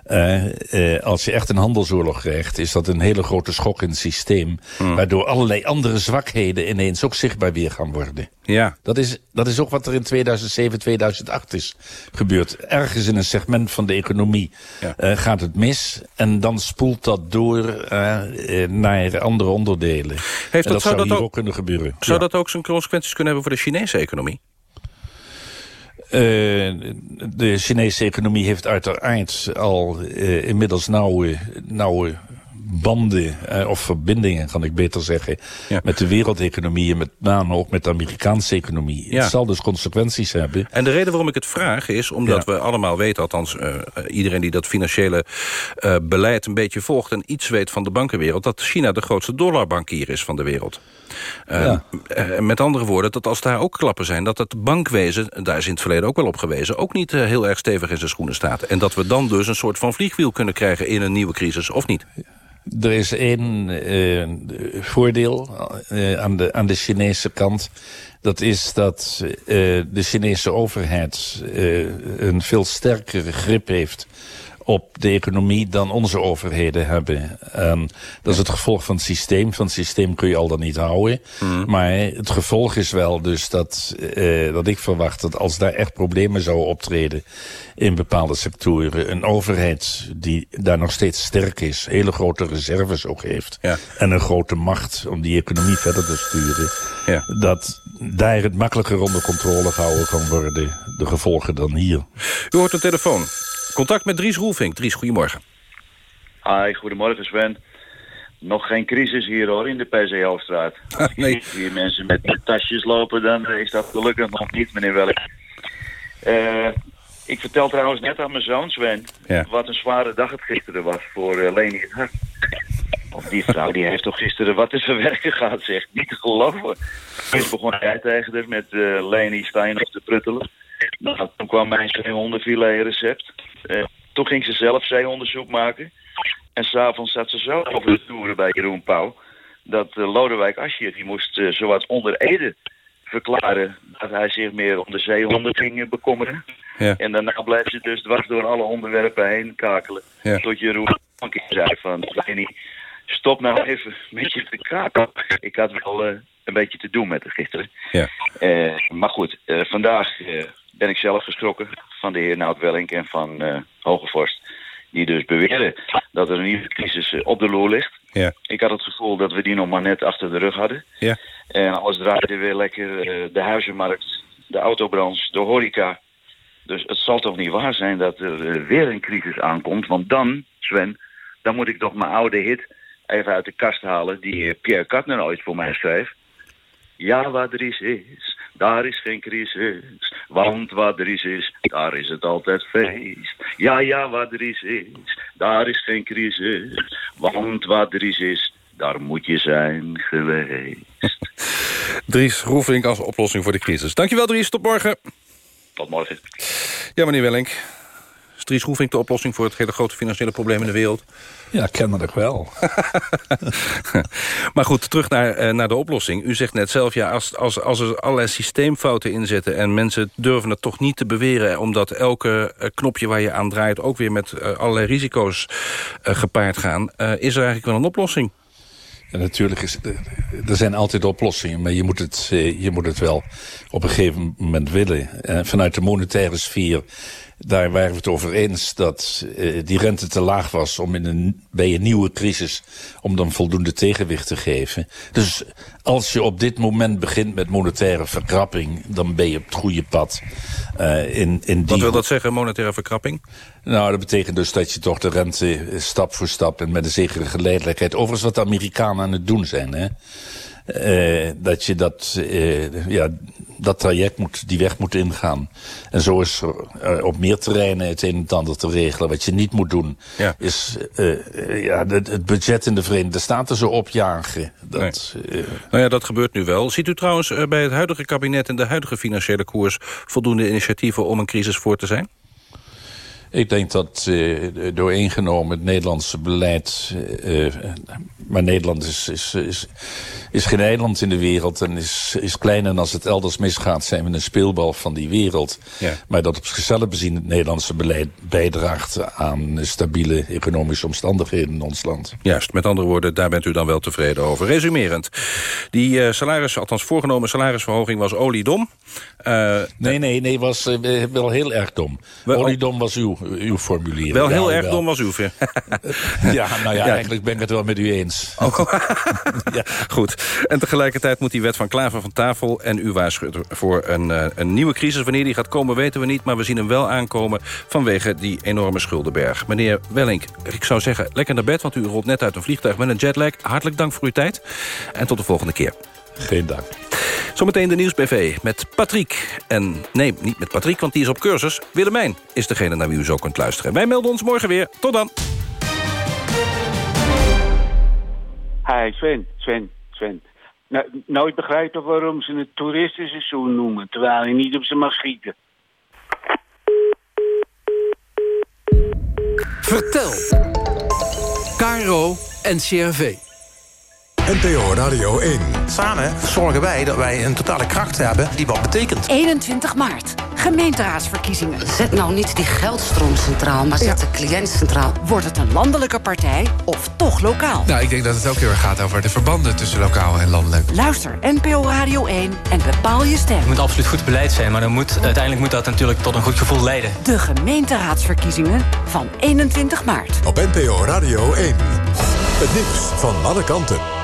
Uh, uh, als je echt een handelsoorlog krijgt, is dat een hele grote schok in het systeem. Mm. Waardoor allerlei andere zwakheden ineens ook zichtbaar weer gaan worden. Ja. Dat is, dat is ook wat er in 2007, 2008 is gebeurd. Ergens in een segment van de economie ja. uh, gaat het mis. En dan spoelt dat door naar andere onderdelen. Heeft dat, zou dat ook, ook kunnen gebeuren. Zou ja. dat ook zijn consequenties kunnen hebben voor de Chinese economie? Uh, de Chinese economie heeft uiteraard al uh, inmiddels nauwe, nauwe banden, uh, of verbindingen kan ik beter zeggen, ja. met de wereldeconomie en met name ook met de Amerikaanse economie. Ja. Het zal dus consequenties hebben. En de reden waarom ik het vraag is omdat ja. we allemaal weten, althans uh, iedereen die dat financiële uh, beleid een beetje volgt en iets weet van de bankenwereld, dat China de grootste dollarbankier is van de wereld. Ja. Uh, met andere woorden, dat als daar ook klappen zijn... dat het bankwezen, daar is in het verleden ook wel op gewezen... ook niet uh, heel erg stevig in zijn schoenen staat. En dat we dan dus een soort van vliegwiel kunnen krijgen... in een nieuwe crisis, of niet? Er is één uh, voordeel aan, de, aan de Chinese kant. Dat is dat de Chinese overheid een veel sterkere grip heeft op de economie dan onze overheden hebben. Um, dat is het gevolg van het systeem. Van het systeem kun je al dan niet houden. Mm. Maar het gevolg is wel dus dat, uh, dat ik verwacht dat als daar echt problemen zouden optreden in bepaalde sectoren, een overheid die daar nog steeds sterk is, hele grote reserves ook heeft ja. en een grote macht om die economie verder te sturen, ja. dat daar het makkelijker onder controle gehouden kan worden, de gevolgen dan hier. U hoort een telefoon. Contact met Dries Roelvink. Dries, goedemorgen. Hi, goedemorgen Sven. Nog geen crisis hier hoor, in de PCO-straat. Ah, nee. Als hier mensen met, tasjes lopen, dan is dat gelukkig nog niet, meneer Welk. Uh, ik vertel trouwens net aan mijn zoon Sven... Ja. wat een zware dag het gisteren was voor uh, Leni het Hart. Of die vrouw die heeft toch gisteren wat te verwerken gehad, zegt. Niet te geloven. Eerst begon hij tegen haar met uh, Leni Steinhoff te pruttelen. Nou, toen kwam mijn zeehondenfilet recept. Uh, toen ging ze zelf zeeonderzoek maken. En s'avonds zat ze zo over de toeren bij Jeroen Pauw... dat uh, Lodewijk Asje die moest uh, zowat onder Ede verklaren... dat hij zich meer om de zeehonden ging bekommeren. Ja. En daarna blijft ze dus dwars door alle onderwerpen heen kakelen. Ja. Tot Jeroen een keer zei van... Lenny, stop nou even met je te kakelen. Ik had wel eh, een beetje te doen met het gisteren. Ja. Eh, maar goed, eh, vandaag eh, ben ik zelf geschrokken van de heer Nout Wellink en van eh Hogevorst. Die dus beweren dat er een nieuwe crisis eh, op de loer ligt. Ja. Ik had het gevoel dat we die nog maar net achter de rug hadden. Ja. En alles draaide weer lekker. eh, de huizenmarkt, de autobranche, de horeca. Dus het zal toch niet waar zijn dat er weer een crisis aankomt. Want dan, Sven, dan moet ik toch mijn oude hit even uit de kast halen... die Pierre Katner ooit voor mij schreef. Ja, waar er is, daar is geen crisis. Want waar er is is, daar is het altijd feest. Ja, ja, waar er is is, daar is geen crisis. Want waar er is is, daar moet je zijn geweest. Dries Roefink als oplossing voor de crisis. Dankjewel Dries, tot morgen. Tot morgen. Ja, meneer Wellink. Dries Roefink de oplossing voor het hele grote financiële probleem in de wereld? Ja, kennelijk wel. maar goed, terug naar, eh, naar de oplossing. U zegt net zelf, ja, als, als, als er allerlei systeemfouten in zitten... en mensen durven het toch niet te beweren... omdat elke eh, knopje waar je aan draait... ook weer met eh, allerlei risico's gepaard gaan... is er eigenlijk wel een oplossing? Ja, natuurlijk is er zijn altijd oplossingen, maar je moet het, je moet het wel op een gegeven moment willen. En vanuit de monetaire sfeer, daar waren we het over eens dat eh, die rente te laag was om in een, bij een nieuwe crisis om dan voldoende tegenwicht te geven. Dus als je op dit moment begint met monetaire verkrapping, dan ben je op het goede pad. Eh, in, in die Wat wil dat zeggen, monetaire verkrapping? nou, dat betekent dus dat je toch de rente stap voor stap en met een zekere geleidelijkheid... overigens wat de Amerikanen aan het doen zijn, hè. Eh, dat je dat, eh, ja, dat traject moet, die weg moet ingaan. En zo is er eh, op meer terreinen het een en het ander te regelen. Wat je niet moet doen, Ja. is ja, het, budget in de Verenigde Staten zo opjagen. Dat, Nou ja, dat gebeurt nu wel. Ziet u trouwens bij het huidige kabinet en de huidige financiële koers... voldoende initiatieven om een crisis voor te zijn? Ik denk dat uh, dooreengenomen het Nederlandse beleid... Uh, maar Nederland is, is, is, is geen eiland in de wereld en is, is klein. En als het elders misgaat, zijn we een speelbal van die wereld. Ja. Maar dat op zichzelf bezien het Nederlandse beleid bijdraagt... aan stabiele economische omstandigheden in ons land. Juist, met andere woorden, daar bent u dan wel tevreden over. Resumerend, die uh, salaris, althans voorgenomen salarisverhoging was oliedom. Nee, nee, nee, was wel heel erg dom. Wel, oliedom was uw, uw formulering. Wel heel ja, erg wel. dom was uw Ja, nou ja, ja, eigenlijk ben ik het wel met u eens. Oh. ja. Goed. En tegelijkertijd moet die wet van Klaver van tafel... en u waarschuwt voor een, uh, een nieuwe crisis. Wanneer die gaat komen, weten we niet. Maar we zien hem wel aankomen vanwege die enorme schuldenberg. Meneer Wellink, ik zou zeggen, lekker naar bed... want u rolt net uit een vliegtuig met een jetlag. Hartelijk dank voor uw tijd. En tot de volgende keer. Geen dank. Zometeen de Nieuwsbv met Patrick. En nee, niet met Patrick, want die is op cursus. Willemijn is degene naar wie u zo kunt luisteren. Wij melden ons morgen weer. Tot dan. Hi, Sven, Sven, Sven. Nou, nooit begrijpen waarom ze het toeristenseizoen noemen... terwijl hij niet op ze mag schieten. Vertel. Caro en CRV. NPO Radio 1. Samen zorgen wij dat wij een totale kracht hebben die wat betekent. 21 maart. Gemeenteraadsverkiezingen. Zet nou niet die geldstroom centraal, maar zet ja. de cliënt centraal. Wordt het een landelijke partij of toch lokaal? Nou, ik denk dat het ook heel erg gaat over de verbanden tussen lokaal en landelijk. Luister NPO Radio 1 en bepaal je stem. Het moet absoluut goed beleid zijn, maar dan moet, uiteindelijk moet dat natuurlijk tot een goed gevoel leiden. De gemeenteraadsverkiezingen van 21 maart. Op NPO Radio 1. Het nieuws van alle kanten.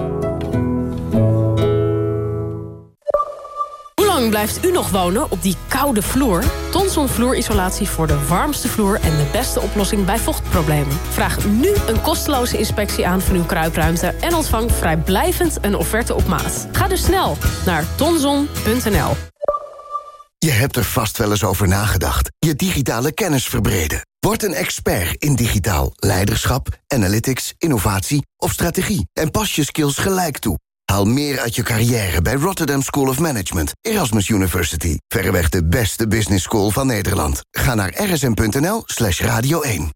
Blijft u nog wonen op die koude vloer? Tonson vloerisolatie voor de warmste vloer en de beste oplossing bij vochtproblemen. Vraag nu een kosteloze inspectie aan van uw kruipruimte... en ontvang vrijblijvend een offerte op maat. Ga dus snel naar tonson.nl. Je hebt er vast wel eens over nagedacht. Je digitale kennis verbreden. Word een expert in digitaal leiderschap, analytics, innovatie of strategie. En pas je skills gelijk toe. Haal meer uit je carrière bij Rotterdam School of Management, Erasmus University. Verreweg de beste business school van Nederland. Ga naar rsm.nl slash radio 1.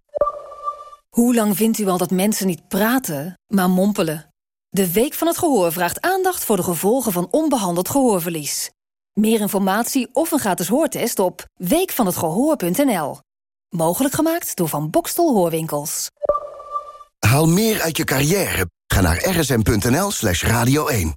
Hoe lang vindt u al dat mensen niet praten, maar mompelen? De Week van het Gehoor vraagt aandacht voor de gevolgen van onbehandeld gehoorverlies. Meer informatie of een gratis hoortest op weekvanhetgehoor.nl. Mogelijk gemaakt door Van Bokstel Hoorwinkels. Haal meer uit je carrière. Ga naar rsm.nl slash radio 1.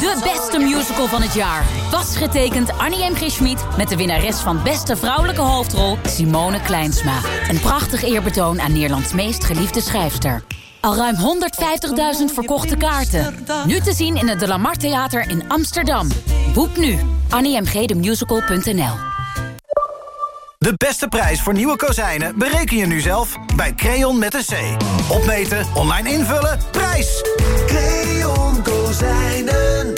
De beste musical van het jaar. Vastgetekend Annie M. G. Schmid met de winnares van beste vrouwelijke hoofdrol Simone Kleinsma. Een prachtig eerbetoon aan Nederlands meest geliefde schrijfster. Al ruim 150.000 verkochte kaarten. Nu te zien in het De Lamar Theater in Amsterdam. Boek nu. AnnieMGDemusical.nl De beste prijs voor nieuwe kozijnen bereken je nu zelf bij Creon met een C. Opmeten, online invullen, prijs! Creon Kozijnen.